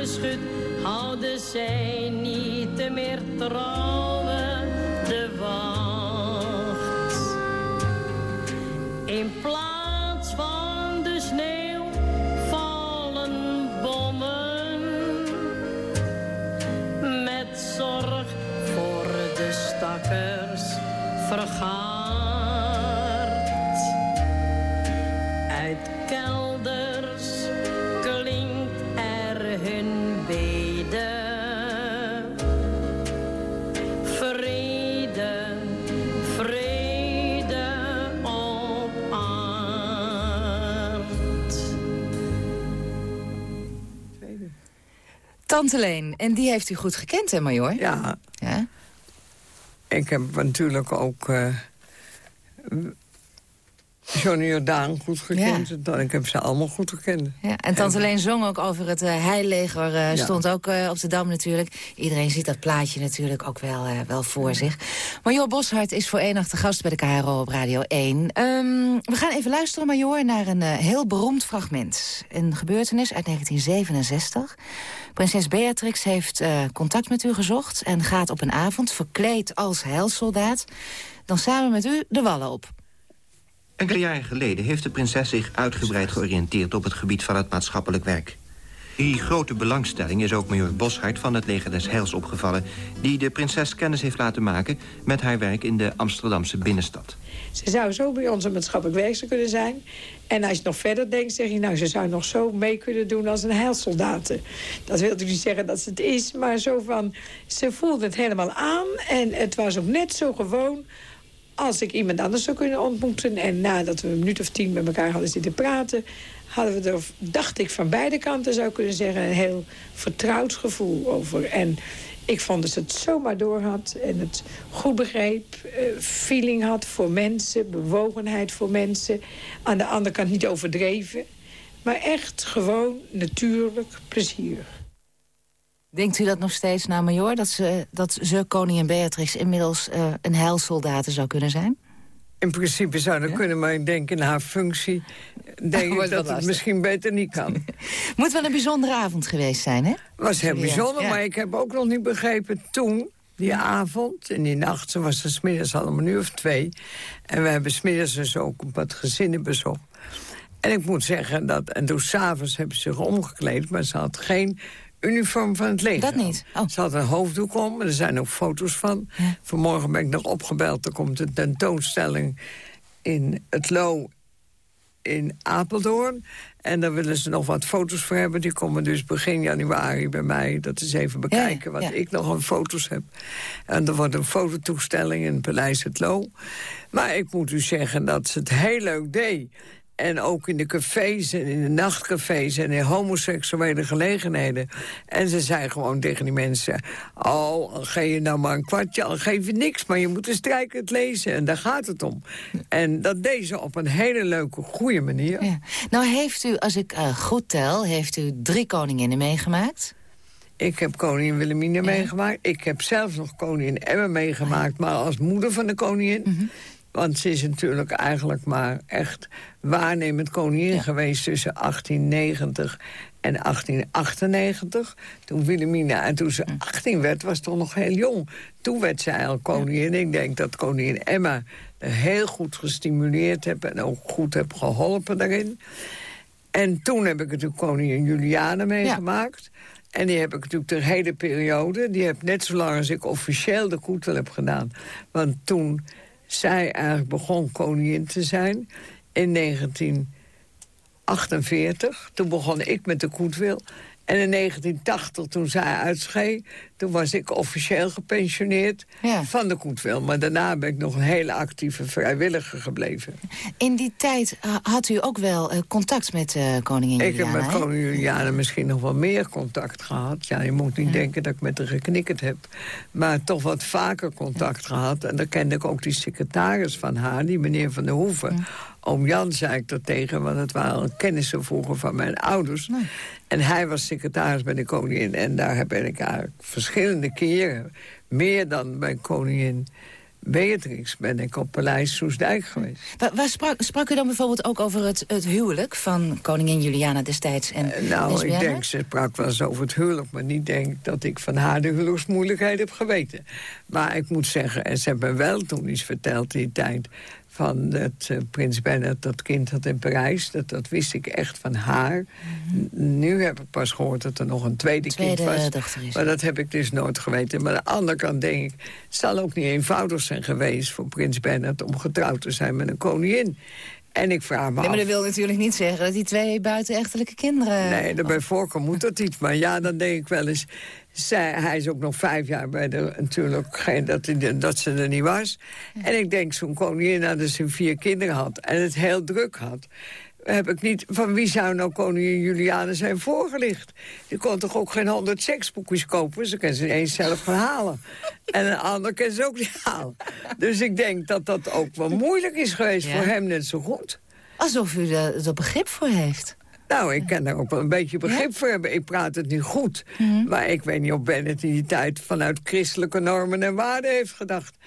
Zwaar geschut, houden zij Tante Leen, en die heeft u goed gekend, hè, Major? Ja, Ja? ik heb natuurlijk ook eh Johnny Jordaan goed gekend. En Ik heb ze allemaal goed gekend. Ja, en Tante Leen zong ook over het eh heileger, eh, Ja. stond ook eh, op de Dam natuurlijk. Iedereen ziet dat plaatje natuurlijk ook wel, wel voor zich. Major Boshart is voor één nacht de gast bij de KRO op Radio 1. Ehm, we gaan even luisteren, Major, naar een heel beroemd fragment. Een gebeurtenis uit 1967. Prinses Beatrix heeft contact met u gezocht... en gaat op een avond, verkleed als heilsoldaat... dan samen met u de wallen op. Enkele jaren geleden heeft de prinses zich uitgebreid georiënteerd op het gebied van het maatschappelijk werk. Die grote belangstelling is ook major Boshart van het leger des Heils opgevallen... die de prinses kennis heeft laten maken met haar werk in de Amsterdamse binnenstad. Ze zou zo bij ons een maatschappelijk werkster kunnen zijn. En als je nog verder denkt, zeg je... nou, ze zou nog zo mee kunnen doen als een heilsoldaten. Dat wil natuurlijk niet zeggen dat ze het is, maar zo van... ze voelde het helemaal aan en het was ook net zo gewoon... als ik iemand anders zou kunnen ontmoeten. En nadat we een minuut of tien met elkaar hadden zitten praten... hadden we er, dacht ik, van beide kanten zou kunnen zeggen... een heel vertrouwd gevoel over. En ik vond dat ze het zomaar door had en het goed begreep. eh, feeling had voor mensen, bewogenheid voor mensen. Aan de andere kant niet overdreven. Maar echt gewoon natuurlijk plezier. Denkt u dat nog steeds, nou major, dat ze, dat ze koningin Beatrix inmiddels eh, een heilsoldaten zou kunnen zijn? In principe zou dat kunnen, maar ik denk in haar functie... denk ik dat het misschien beter niet kan. Moet wel een bijzondere avond geweest zijn, hè? was heel bijzonder, Ja. maar ik heb ook nog niet begrepen toen... die avond en die nacht, ze was er smiddags al om een uur of twee... en we hebben smiddags dus ook wat gezinnen bezocht. En ik moet zeggen dat... en toen s'avonds hebben ze zich omgekleed... maar ze had geen uniform van het leger. Dat niet? Oh. Ze had een hoofddoek om, en er zijn ook foto's van. Vanmorgen ben ik nog opgebeld, er komt een tentoonstelling... in het Lo in Apeldoorn. En daar willen ze nog wat foto's voor hebben. Die komen dus begin januari bij mij. Dat is even bekijken wat ja. ik nog aan foto's heb. En er wordt een fototoestelling in het Paleis het Loo. Maar ik moet u zeggen dat ze het heel leuk deed. En ook in de cafés en in de nachtcafés en in homoseksuele gelegenheden. En ze zei gewoon tegen die mensen... oh, al geef je nou maar een kwartje, al geef je niks... maar je moet de strijk het lezen en daar gaat het om. En dat deed ze op een hele leuke, goede manier. Ja. Nou heeft u, als ik eh, goed tel, heeft u drie koninginnen meegemaakt. Ik heb koningin Wilhelmina meegemaakt. Ik heb zelf nog koningin Emma meegemaakt, maar als moeder van de koningin. Want ze is natuurlijk eigenlijk maar echt waarnemend koningin geweest... tussen 1890 en 1898. Toen Wilhelmina, en toen ze 18 werd, was toch nog heel jong. Toen werd zij al koningin. Ik denk dat koningin Emma heel goed gestimuleerd heb... en ook goed heb geholpen daarin. En toen heb ik natuurlijk koningin Juliana meegemaakt. En die heb ik natuurlijk de hele periode. Die heb net zo lang als ik officieel de koetel heb gedaan. Want toen zij eigenlijk begon koningin te zijn... in 1948, toen begon ik met de koetwil... En in 1980, toen zij uitschee, toen was ik officieel gepensioneerd van de Koetwil. Maar daarna ben ik nog een hele actieve vrijwilliger gebleven. In die tijd eh, had u ook wel eh, contact met eh, koningin Ik heb Juliana, met koningin Juliana misschien nog wel meer contact gehad. Ja, je moet niet denken dat ik met haar geknikkerd heb. Maar toch wat vaker contact gehad. En dan kende ik ook die secretaris van haar, die meneer Van der Hoeven. Oom Jan zei ik dat tegen, want het waren kennissen vroeger van mijn ouders. En hij was secretaris bij de koningin. En daar ben ik eigenlijk verschillende keren... meer dan bij koningin Beatrix ben ik op Paleis Soesdijk geweest. Waar, waar sprak, sprak u dan bijvoorbeeld ook over het, het huwelijk van koningin Juliana destijds en Nou, ik denk, ze sprak wel eens over het huwelijk... maar niet denk dat ik van haar de huwelijksmoeilijkheid heb geweten. Maar ik moet zeggen, en ze hebben me wel toen iets verteld in die tijd... van dat eh, prins Bernhard dat kind had in Parijs. Dat, dat wist ik echt van haar. N- Nu heb ik pas gehoord dat er nog een tweede, Tweede kind was. dochter is. Maar dat heb ik dus nooit geweten. Maar aan de andere kant denk ik... het zal ook niet eenvoudig zijn geweest voor prins Bernhard... om getrouwd te zijn met een koningin. En ik vraag me Nee, maar dat wil natuurlijk niet zeggen dat die twee buitenechtelijke kinderen... Nee, dat bij voorkeur moet dat niet. Maar ja, dan denk ik wel eens... Zij, hij is ook nog vijf jaar bij de... Natuurlijk geen, dat, hij- dat ze er niet was. En ik denk, zo'n koningin nadat ze vier kinderen had... en het heel druk had... heb ik niet... Van wie zou nou koningin Juliana zijn voorgelicht? Die kon toch ook geen honderd seksboekjes kopen? Ze kan ze eens zelf gaan halen. En een ander kan ze ook niet halen. Dus ik denk dat dat ook wel moeilijk is geweest Ja. voor hem net zo goed. Alsof u er er begrip voor heeft. Nou, ik kan daar ook wel een beetje begrip voor hebben. Ik praat het niet goed. Mhm. Maar ik weet niet of Bennett in die tijd... vanuit christelijke normen en waarden heeft gedacht.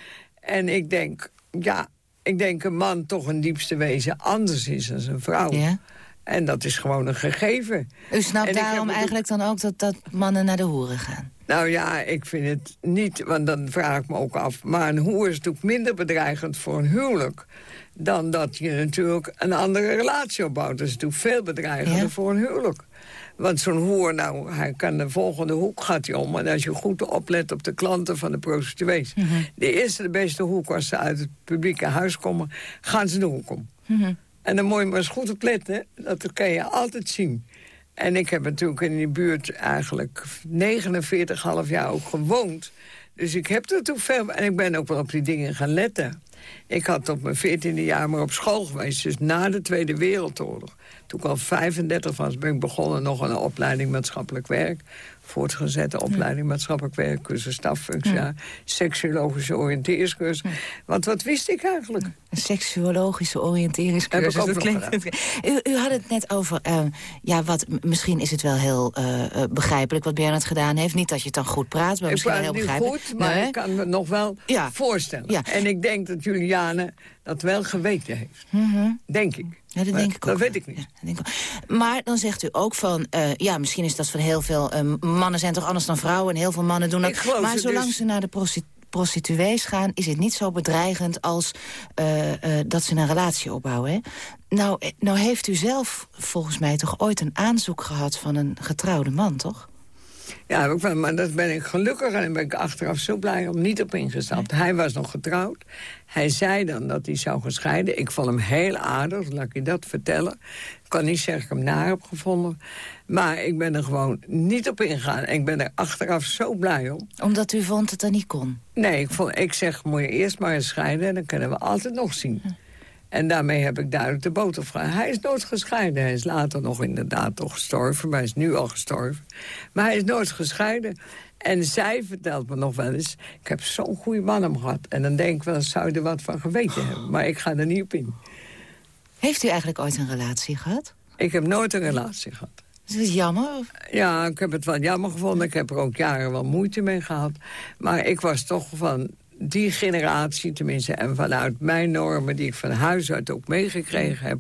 En ik denk, ja, ik denk een man toch een diepste wezen anders is dan een vrouw. Ja. En dat is gewoon een gegeven. U snapt daarom eigenlijk dan ook dat, dat mannen naar de hoeren gaan. Nou ja, ik vind het niet, want dan vraag ik me ook af... maar een hoer is natuurlijk minder bedreigend voor een huwelijk... dan dat je natuurlijk een andere relatie opbouwt. Dat is natuurlijk veel bedreigender Ja. voor een huwelijk. Want zo'n hoer, nou, hij kan de volgende hoek gaat hij om. En als je goed oplet op de klanten van de prostituees... de eerste, de beste hoek, als ze uit het publieke huis komen... gaan ze de hoek om. En dan moet je maar eens goed op letten. Dat kan je altijd zien. En ik heb natuurlijk in die buurt eigenlijk 49,5 jaar ook gewoond. Dus ik heb er toen veel... En ik ben ook wel op die dingen gaan letten. Ik had op mijn veertiende jaar maar op school geweest. Dus na de Tweede Wereldoorlog. Toen ik al 35 was, ben ik begonnen nog een opleiding maatschappelijk werk. Voortgezette opleiding maatschappelijk werk, cursus staffunctie, ja. seksuologische oriënteringscursus. Want wat wist ik eigenlijk? Een seksuologische oriënteringscursus. Heb ik ook dat klinkt, u, u had het net over, eh, ja, wat, misschien is het wel heel eh, eh, begrijpelijk wat Bernard gedaan heeft. Niet dat je het dan goed praat, maar Ik misschien heel begrijpelijk. goed, maar Nee. ik kan me nog wel voorstellen. Ja. En ik denk dat Juliane dat wel geweten heeft. Mhm. Denk ik. Ja, dat Maar denk ik ook. Dat weet ik niet. ik. Maar dan zegt u ook van, eh, ja, misschien is dat van heel veel... eh, mannen zijn toch anders dan vrouwen en heel veel mannen doen dat. Maar het zolang dus. ze naar de prosti- prostituees gaan... is het niet zo bedreigend als eh, dat ze een relatie opbouwen. Hè? Nou, nou heeft u zelf volgens mij toch ooit een aanzoek gehad... van een getrouwde man, toch? Ja, maar dat ben ik gelukkig en daar ben ik achteraf zo blij om niet op ingestapt. Hij was nog getrouwd. Hij zei dan dat hij zou gaan scheiden. Ik vond hem heel aardig, laat ik je dat vertellen. Ik kan niet zeggen dat ik hem naar heb gevonden. Maar ik ben er gewoon niet op ingegaan. En ik ben er achteraf zo blij om. Omdat u vond dat dat niet kon? Nee, ik, vond, ik zeg, moet je eerst maar eens scheiden... en dan kunnen we altijd nog zien. En daarmee heb ik duidelijk de boter. Hij is nooit gescheiden. Hij is later nog inderdaad toch gestorven. Maar hij is nu al gestorven. Maar hij is nooit gescheiden. En zij vertelt me nog wel eens... ik heb zo'n goede man hem gehad. En dan denk ik wel, zou je er wat van geweten hebben. Maar ik ga er niet op in. Heeft u eigenlijk ooit een relatie gehad? Ik heb nooit een relatie gehad. Is het jammer? Of? Ja, ik heb het wel jammer gevonden. Ik heb er ook jaren wel moeite mee gehad. Maar ik was toch van die generatie, tenminste... en vanuit mijn normen die ik van huis uit ook meegekregen heb...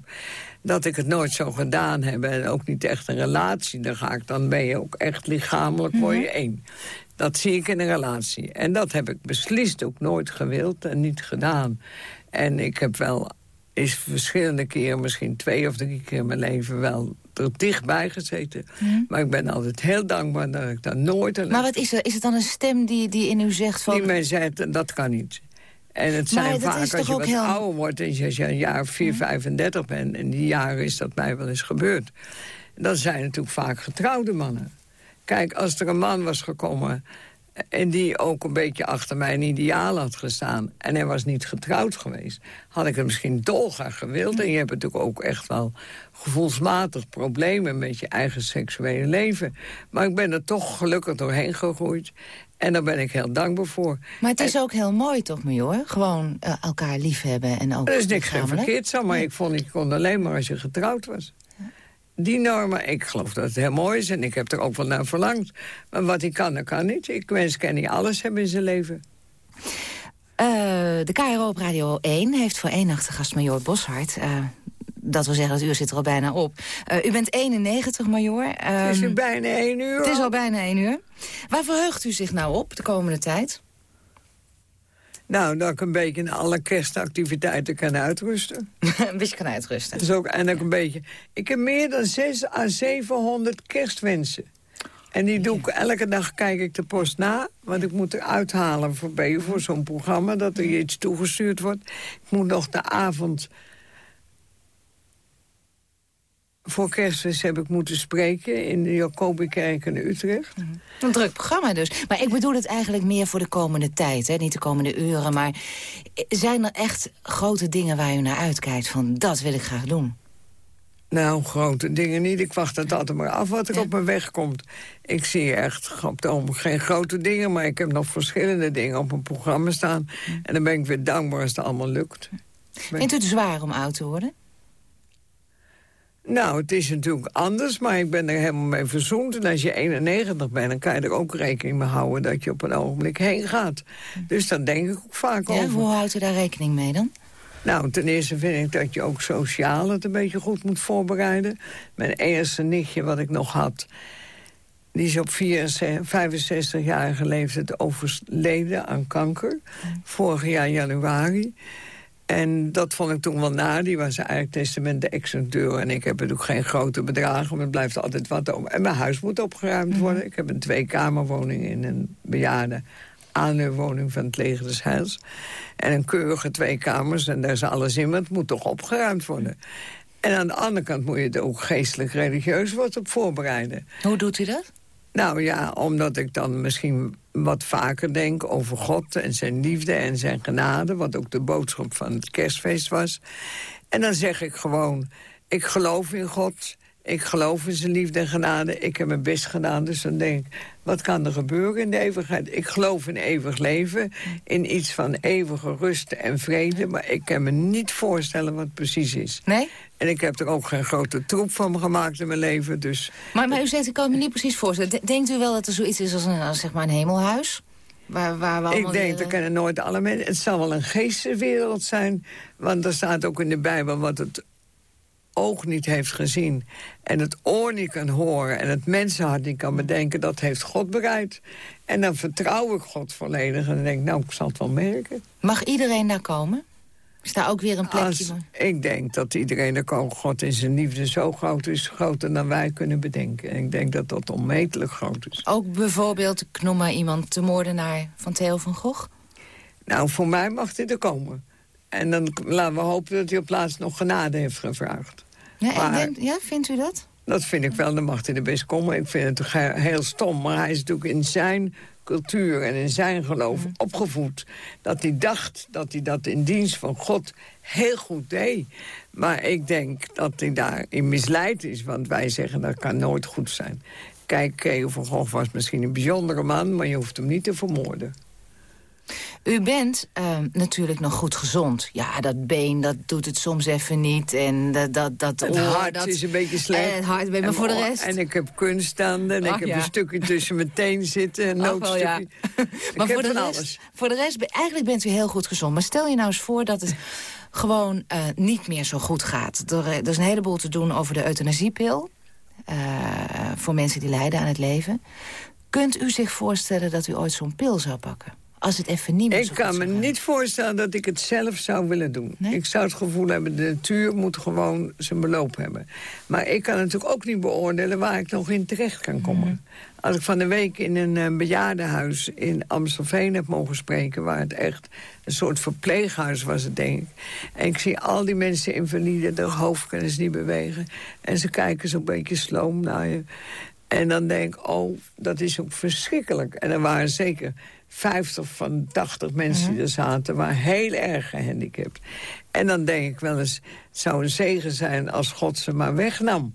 dat ik het nooit zo gedaan heb en ook niet echt een relatie... dan, ga ik, dan ben je ook echt lichamelijk voor je één. Dat zie ik in een relatie. En dat heb ik beslist ook nooit gewild en niet gedaan. En ik heb wel is verschillende keren, misschien twee of drie keer in mijn leven... wel er dichtbij gezeten. Maar ik ben altijd heel dankbaar dat ik daar nooit... Een Maar wat is er? Is het dan een stem die, die in u zegt van... die mij zegt, dat kan niet. En het zijn dat vaak als je wat heel- ouder wordt... en als je een jaar of 4, 35 bent... en die jaren is dat mij wel eens gebeurd... dan zijn natuurlijk vaak getrouwde mannen. Kijk, als er een man was gekomen... en die ook een beetje achter mijn ideaal had gestaan... en hij was niet getrouwd geweest... had ik het misschien dolgraag gewild. En je hebt natuurlijk ook echt wel gevoelsmatig problemen... met je eigen seksuele leven. Maar ik ben er toch gelukkig doorheen gegroeid... En daar ben ik heel dankbaar voor. Maar het is ook heel mooi, toch, Major? Gewoon eh, elkaar liefhebben en ook Er is niks geen verkeerd aan, maar ik vond ik kon alleen maar als je getrouwd was. Die normen, ik geloof dat het heel mooi is en ik heb er ook wel naar verlangd. Maar wat hij kan, dat kan niet. Ik wens kan niet alles hebben in zijn leven. Eh, de KRO op Radio 1 heeft voor één nacht de gast Major Boshart. Eh, dat wil zeggen, het uur zit er al bijna op. Eh, u bent 91, Major. het is Ehm, nu bijna één uur. Het is al bijna één uur. Waar verheugt u zich nou op de komende tijd? Nou, dat ik een beetje in alle kerstactiviteiten kan uitrusten. een beetje kan uitrusten. Dus ook, en ook een beetje... Ik heb meer dan 6 à 700 kerstwensen. En die doe ik elke dag, kijk ik de post na. Want ik moet er uithalen voor, voor zo'n programma... dat er iets toegestuurd wordt. Ik moet nog de avond... Voor kerstmis heb ik moeten spreken in de Jacobikerk in Utrecht. Een druk programma dus. Maar ik bedoel het eigenlijk meer voor de komende tijd. Hè? Niet de komende uren, maar zijn er echt grote dingen waar u naar uitkijkt? Van dat wil ik graag doen. Nou, grote dingen niet. Ik wacht het altijd maar af wat er op mijn weg komt. Ik zie echt op ogenblik geen grote dingen... maar ik heb nog verschillende dingen op een programma staan. En dan ben ik weer dankbaar als het allemaal lukt. Vindt u het zwaar om oud te worden? Nou, het is natuurlijk anders, maar ik ben er helemaal mee verzoend. En als je 91 bent, dan kan je er ook rekening mee houden... dat je op een ogenblik heen gaat. Dus daar denk ik ook vaak Ja, over. hoe houdt u daar rekening mee dan? Nou, ten eerste vind ik dat je ook sociaal het een beetje goed moet voorbereiden. Mijn eerste nichtje wat ik nog had... die is op 65-jarige leeftijd overleden aan kanker. Vorig jaar januari. En dat vond ik toen wel na. Die was eigenlijk testament-executeur. En ik heb natuurlijk geen grote bedragen, maar het blijft altijd wat over. En mijn huis moet opgeruimd worden. Ik heb een tweekamerwoning in een bejaarde aanhuurwoning van het leger des Heils. En een keurige twee kamers, en daar is alles in, maar het moet toch opgeruimd worden. En aan de andere kant moet je er ook geestelijk-religieus wat op voorbereiden. Hoe doet u dat? Nou ja, omdat ik dan misschien wat vaker denk over God en zijn liefde en zijn genade... wat ook de boodschap van het kerstfeest was. En dan zeg ik gewoon, ik geloof in God... Ik geloof in zijn liefde en genade. Ik heb mijn best gedaan, dus dan denk ik... wat kan er gebeuren in de eeuwigheid? Ik geloof in eeuwig leven, in iets van eeuwige rust en vrede... maar ik kan me niet voorstellen wat het precies is. Nee? En ik heb er ook geen grote troep van gemaakt in mijn leven, dus... Maar, maar u zegt, ik kan me niet precies voorstellen. De- Denkt u wel dat er zoiets is als een, als zeg maar een hemelhuis? Waar, waar we Ik denk, dat kunnen nooit alle mensen... Het zal wel een geestenwereld zijn. Want er staat ook in de Bijbel wat het oog niet heeft gezien... en het oor niet kan horen en het mensenhart niet kan bedenken... dat heeft God bereid. En dan vertrouw ik God volledig en denk nou, ik zal het wel merken. Mag iedereen daar komen? Is daar ook weer een plekje Als, voor? ik denk dat iedereen er kan. God in zijn liefde zo groot is, groter dan wij kunnen bedenken. En ik denk dat dat onmetelijk groot is. Ook bijvoorbeeld, ik noem maar iemand, de moordenaar van Theo van Gogh? Nou, voor mij mag hij er komen. En dan laten we hopen dat hij op plaats nog genade heeft gevraagd. Ja, Maar- denk, ja vindt u dat? Dat vind ik wel, dan mag hij er best komen. Ik vind het heel stom, maar hij is natuurlijk in zijn cultuur en in zijn geloof opgevoed. Dat hij dacht dat hij dat in dienst van God heel goed deed. Maar ik denk dat hij daarin misleid is, want wij zeggen dat kan nooit goed zijn. Kijk, Theo van Gogh was misschien een bijzondere man, maar je hoeft hem niet te vermoorden. U bent eh, natuurlijk nog goed gezond. Ja, dat been, dat doet het soms even niet. En dat, dat, dat Het oor, hart dat... is een beetje slecht. En het hart, maar voor de rest... En ik heb kunststanden en Ach, ik heb ja. een stukje tussen mijn teen zitten. Een ja. noodstukje. Maar voor heb de, rest, alles. voor de rest, eigenlijk bent u heel goed gezond. Maar stel je nou eens voor dat het gewoon eh, niet meer zo goed gaat. Er, eh, er is een heleboel te doen over de euthanasiepil. eh, voor mensen die lijden aan het leven. Kunt u zich voorstellen dat u ooit zo'n pil zou pakken? Als het even niet meer Ik kan me niet voorstellen dat ik het zelf zou willen doen. Ik zou het gevoel hebben, de natuur moet gewoon zijn beloop hebben. Maar ik kan natuurlijk ook niet beoordelen waar ik nog in terecht kan komen. Als ik van de week in een eh, bejaardenhuis in Amstelveen heb mogen spreken... waar het echt een soort verpleeghuis was, het denk ik. En ik zie al die mensen invalide, de hoofd kunnen ze niet bewegen. En ze kijken zo'n beetje sloom naar je. En dan denk ik, oh, dat is ook verschrikkelijk. En er waren zeker 50 van 80 mensen die er zaten... waren heel erg gehandicapt. En dan denk ik wel eens, het zou een zegen zijn als God ze maar wegnam.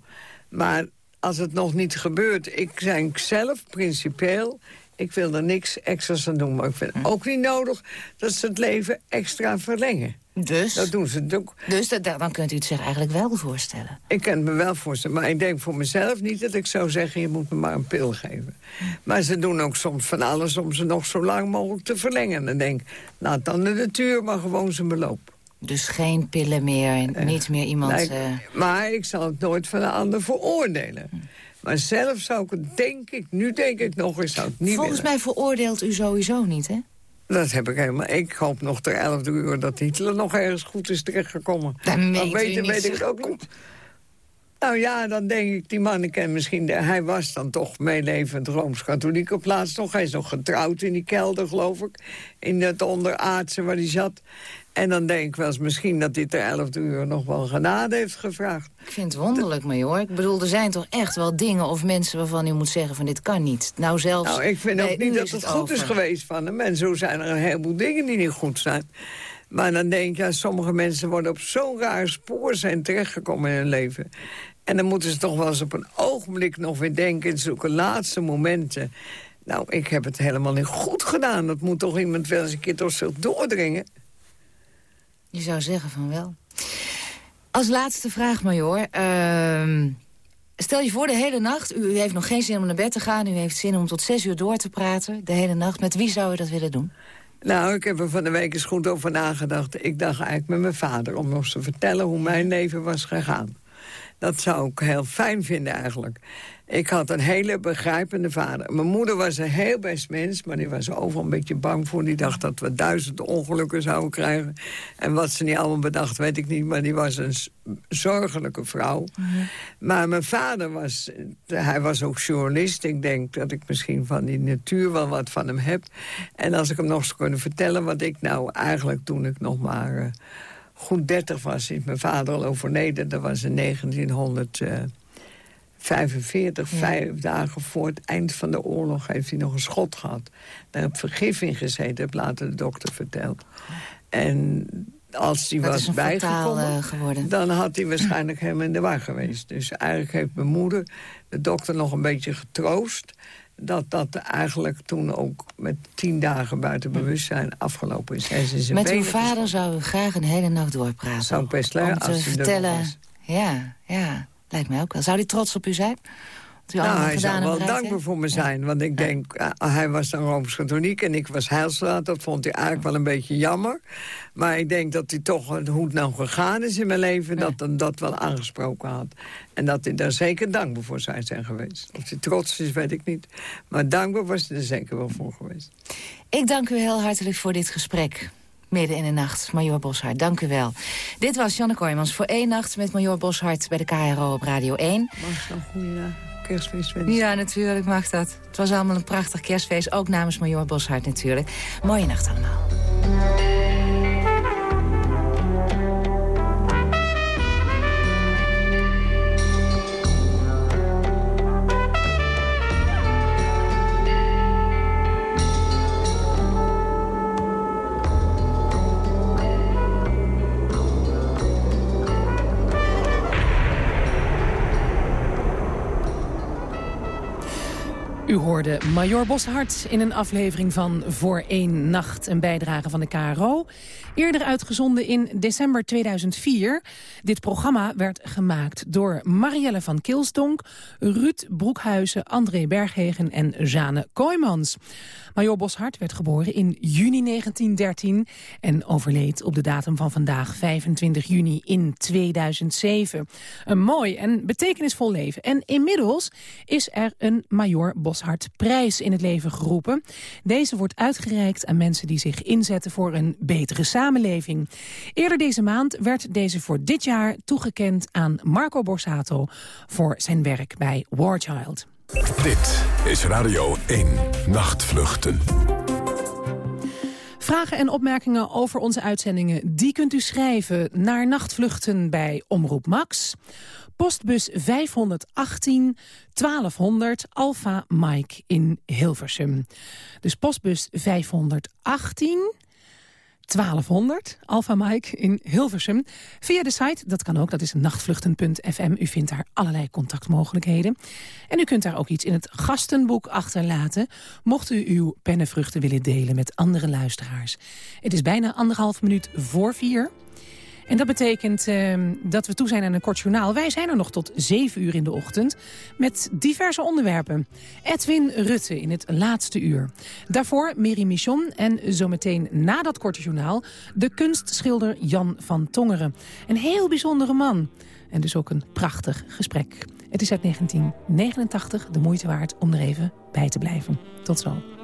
Maar als het nog niet gebeurt, ik denk zelf principieel... ik wil er niks extra's aan doen. Maar ik vind het ook niet nodig dat ze het leven extra verlengen. Dus? Dat doen ze ook. Dus dat, dan kunt u het zich eigenlijk wel voorstellen. Ik kan het me wel voorstellen, maar ik denk voor mezelf niet dat ik zou zeggen... je moet me maar een pil geven. Maar ze doen ook soms van alles om ze nog zo lang mogelijk te verlengen. En dan denk laat dan de natuur maar gewoon zijn beloop. Dus geen pillen meer, en niet meer iemand... Nee, eh, Maar ik zal het nooit van een ander veroordelen. Maar zelf zou ik het, denk ik, nu denk ik nog eens, zou niet Volgens willen. mij veroordeelt u sowieso niet, hè? Dat heb ik helemaal. Ik hoop nog ter 11 uur dat Hitler nog ergens goed is terechtgekomen. Dat Maar weten niet, weet ik het ook niet. Nou ja, dan denk ik, die man, ik ken misschien... De, hij was dan toch meelevend Rooms-Katholiek op plaats nog. Hij is nog getrouwd in die kelder, geloof ik. In het onderaardse waar hij zat. En dan denk ik wel eens misschien dat hij ter 11 uur nog wel genade heeft gevraagd. Ik vind het wonderlijk, maar hoor. Ik bedoel, er zijn toch echt wel dingen of mensen waarvan u moet zeggen van dit kan niet. Nou, zelfs Nou, ik vind ook niet dat het goed is geweest van hem. En zo zijn er een heleboel dingen die niet goed zijn. Maar dan denk ik, ja, sommige mensen worden op zo'n raar spoor zijn terechtgekomen in hun leven. En dan moeten ze toch wel eens op een ogenblik nog weer denken... in zulke laatste momenten. Nou, ik heb het helemaal niet goed gedaan. Dat moet toch iemand wel eens een keer door zich doordringen. Je zou zeggen van wel. Als laatste vraag, Major. Ehm, stel je voor de hele nacht, u, u heeft nog geen zin om naar bed te gaan... u heeft zin om tot zes uur door te praten, de hele nacht. Met wie zou u dat willen doen? Nou, ik heb er van de week eens goed over nagedacht. Ik dacht eigenlijk met mijn vader om eens te vertellen hoe mijn leven was gegaan. Dat zou ik heel fijn vinden eigenlijk. Ik had een hele begrijpende vader. Mijn moeder was een heel best mens, maar die was er overal een beetje bang voor. Die dacht dat we duizend ongelukken zouden krijgen. En wat ze niet allemaal bedacht, weet ik niet. Maar die was een zorgelijke vrouw. Maar mijn vader was, hij was ook journalist. Ik denk dat ik misschien van die natuur wel wat van hem heb. En als ik hem nog zou kunnen vertellen wat ik nou eigenlijk toen ik nog maar... eh, goed 30 was, is mijn vader al overleden. Dat was in 45, vijf dagen voor het eind van de oorlog... heeft hij nog een schot gehad. Daar heb vergif gezeten, heb later de dokter verteld. En als hij was bijgekomen, geworden. dan had hij waarschijnlijk helemaal in de war geweest. Dus eigenlijk heeft mijn moeder de dokter nog een beetje getroost... dat dat eigenlijk toen ook met tien dagen buiten bewustzijn afgelopen is. Is in Met uw vader zou u graag een hele nacht doorpraten. Zou ik best leuk Om te er vertellen... Ja, ja, lijkt mij ook wel. Zou hij trots op u zijn? Nou, hij zou wel dankbaar voor me zijn. Want ik denk, eh, hij was dan Rooms-Katholiek en ik was heilslaat. Dat vond hij eigenlijk wel een beetje jammer. Maar ik denk dat hij toch, eh, hoe het nou gegaan is in mijn leven... dat hij dat wel aangesproken had. En dat hij daar zeker dankbaar voor zou zijn geweest. Of hij trots is, weet ik niet. Maar dankbaar was hij er zeker wel voor geweest. Ik dank u heel hartelijk voor dit gesprek. Midden in de nacht, Major Boshart, dank u wel. Dit was Janne Kooijmans voor één nacht met Major Boshart... bij de KRO op Radio 1. Mag zo'n goede kerstfeest wensen? Ja, natuurlijk mag dat. Het was allemaal een prachtig kerstfeest, ook namens Major Boshart natuurlijk. Mooie nacht allemaal. U hoorde Major Boshart in een aflevering van Voor één Nacht, een bijdrage van de KRO. Eerder uitgezonden in december 2004. Dit programma werd gemaakt door Marielle van Kilsdonk, Ruud Broekhuizen, André Berghegen en Jane Kooijmans. Major Boshart werd geboren in juni 1913 en overleed op de datum van vandaag 25 juni in 2007. Een mooi en betekenisvol leven. En inmiddels is er een Major Boshart prijs in het leven geroepen. Deze wordt uitgereikt aan mensen die zich inzetten voor een betere samenleving. Eerder deze maand werd deze voor dit jaar toegekend aan Marco Borsato voor zijn werk bij War Child. Dit is Radio 1 Nachtvluchten. Vragen en opmerkingen over onze uitzendingen... die kunt u schrijven naar nachtvluchten bij Omroep Max. Postbus 518 1200 Alpha Mike in Hilversum. Dus postbus 518 1200, Alpha Mike in Hilversum. Via de site, dat kan ook, dat is nachtvluchten.fm. U vindt daar allerlei contactmogelijkheden. En u kunt daar ook iets in het gastenboek achterlaten... mocht u uw pennenvruchten willen delen met andere luisteraars. Het is bijna anderhalf minuut voor vier... En dat betekent eh, dat we toe zijn aan een kort journaal. Wij zijn er nog tot 7 uur in de ochtend met diverse onderwerpen. Edwin Rutte in het laatste uur. Daarvoor Mary Michon en zometeen na dat korte journaal... de kunstschilder Jan van Tongeren. Een heel bijzondere man. En dus ook een prachtig gesprek. Het is uit 1989 de moeite waard om er even bij te blijven. Tot zo.